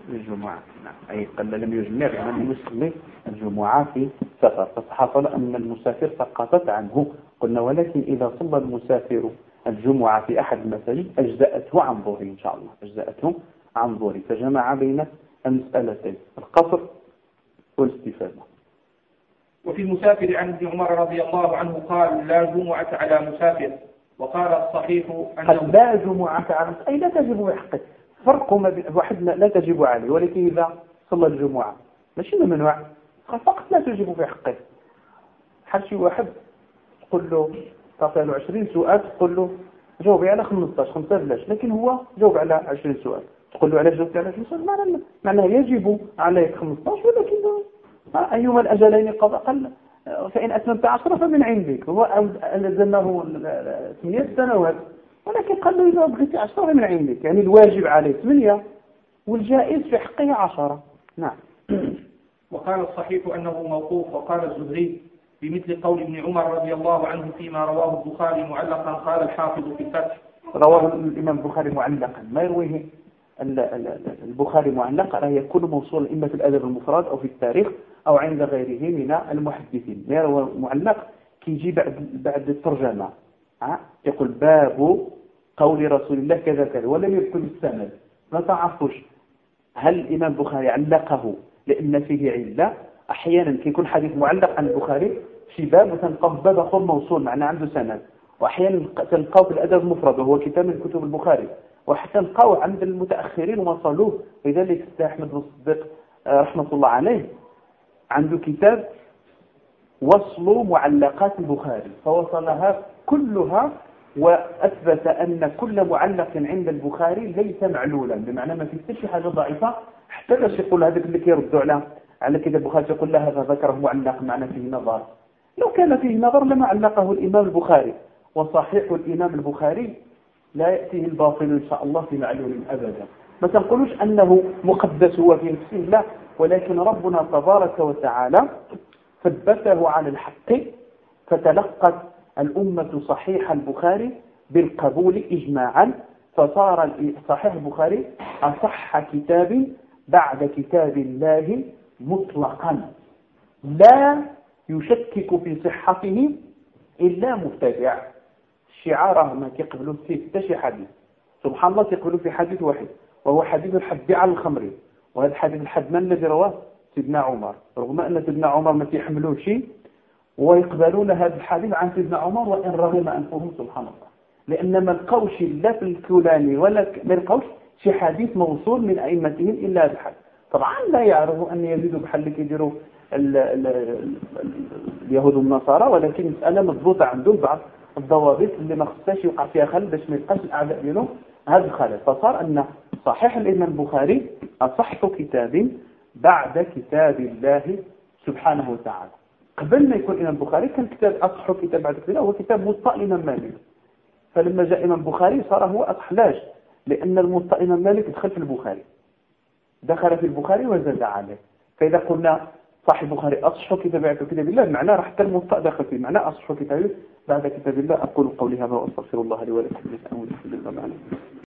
للجمعة. نعم. أي قال لم يجمع يعني يصلي الجمعة في سفر. فحصل أن المسافر سقطت عنه. قلنا ولكن إذا صلى المسافر الجمعة في أحد المساجد أجزأته عن ظهره إن شاء الله. أجزأته عن ظهره فجمع بين المسألتين القصر والإستفادة. وفي المسافر عن ابن عمر رضي الله عنه قال لا جمعة على مسافر. وقال الصحيح أنه لا جمعة على أي لا تجب بحقه فرق ما بين واحد لا تجب عليه ولكن إذا صلى الجمعة. ماشي ممنوع فقط لا تجب في حقه حال شي واحد تقول له تعطي له 20 سؤال تقول له جاوبي على 15 خمسة بلاش لكن هو جاوب على 20 سؤال تقول له علاش جاوبت على 20 سؤال معناه معناه يجب عليك 15 ولكن أيما الأجلين قضى؟ قل فإن أتممت عشرة فمن عندك. هو أنزلناه ثمانية سنوات. ولكن قال له إذا بغيت عشرة فمن عندك. يعني الواجب عليه ثمانية والجائز في حقه عشرة. نعم. وقال الصحيح أنه موقوف. وقال الزهري بمثل قول ابن عمر رضي الله عنه فيما رواه البخاري معلقا قال الحافظ في الفتح. رواه الإمام البخاري معلقا. ما يرويه؟ البخاري معلق راه يكون موصول إما في الأدب المفرد أو في التاريخ أو عند غيره من المحدثين. ما معلق كيجي بعد بعد الترجمة. يقول باب قول رسول الله كذا كذا ولم يذكر السند. ما تعرفوش هل الإمام البخاري علقه لأن فيه علة؟ أحيانا كيكون حديث معلق عن البخاري في باب وتنقض باب آخر موصول معناه عنده سند. وأحيانا تلقاه في الأدب المفرد وهو كتاب من كتب البخاري. وحتى نلقاو عند المتأخرين وصلوه لذلك أحمد بن الصديق آه، رحمة الله عليه عنده كتاب وصل معلقات البخاري فوصلها كلها وأثبت أن كل معلق عند البخاري ليس معلولا. بمعنى ما فيه شي حاجة ضعيفة حتى باش يقول هذاك اللي كيردوا على على كذا البخاري يقول لا هذا ذكره معلق معنى فيه نظر. لو كان فيه نظر لما علقه الإمام البخاري. وصحيح الإمام البخاري لا يأتيه الباطل إن شاء الله في معلول أبدا. ما تنقلوش أنه مقدس هو في نفسه لا. ولكن ربنا تبارك وتعالى ثبته على الحق فتلقت الأمة صحيح البخاري بالقبول إجماعا فصار صحيح البخاري أصح كتاب بعد كتاب الله مطلقا. لا يشكك في صحته إلا مبتدع الشعار ما كيقبلوا فيه حتى شي حديث. سبحان الله كيقبلوا في حديث واحد. وهو حديث الحد على الخمر. وهذا الحديث الحد من الذي رواه؟ سيدنا عمر. رغم أن سيدنا عمر ما كيحملوه شيء ويقبلون هذا الحديث عن سيدنا عمر وإن رغم أنفهم سبحان الله. لأن ما لقوش لا في الكولاني ولا ما لقوش شي حديث موصول من أئمتهم إلا بحل طبعا لا يعرفوا أن يزيدوا بحل اللي كيديروا اليهود والنصارى ولكن مسألة مضبوطة عندهم بعض الضوابط اللي ما خصهاش يوقع فيها خلل باش ما يبقاش الأعداء ديالهم هذا الخلل فصار أن صحيح الإمام البخاري أصح كتاب بعد كتاب الله سبحانه وتعالى. قبل ما يكون الإمام البخاري كان كتاب أصح كتاب بعد كتاب هو كتاب موطأ الإمام مالك. فلما جاء الإمام البخاري صار هو أصح. لاش لأن الموطأ الإمام مالك دخل في البخاري. دخل في البخاري وزاد عليه. فإذا قلنا صاحب البخاري أصح كتاب كتاب الله معناه راح الموطأ داخل فيه معناه أصح كتاب بعد كتاب الله أقول قولي هذا وأستغفر الله لي ولكم. من أول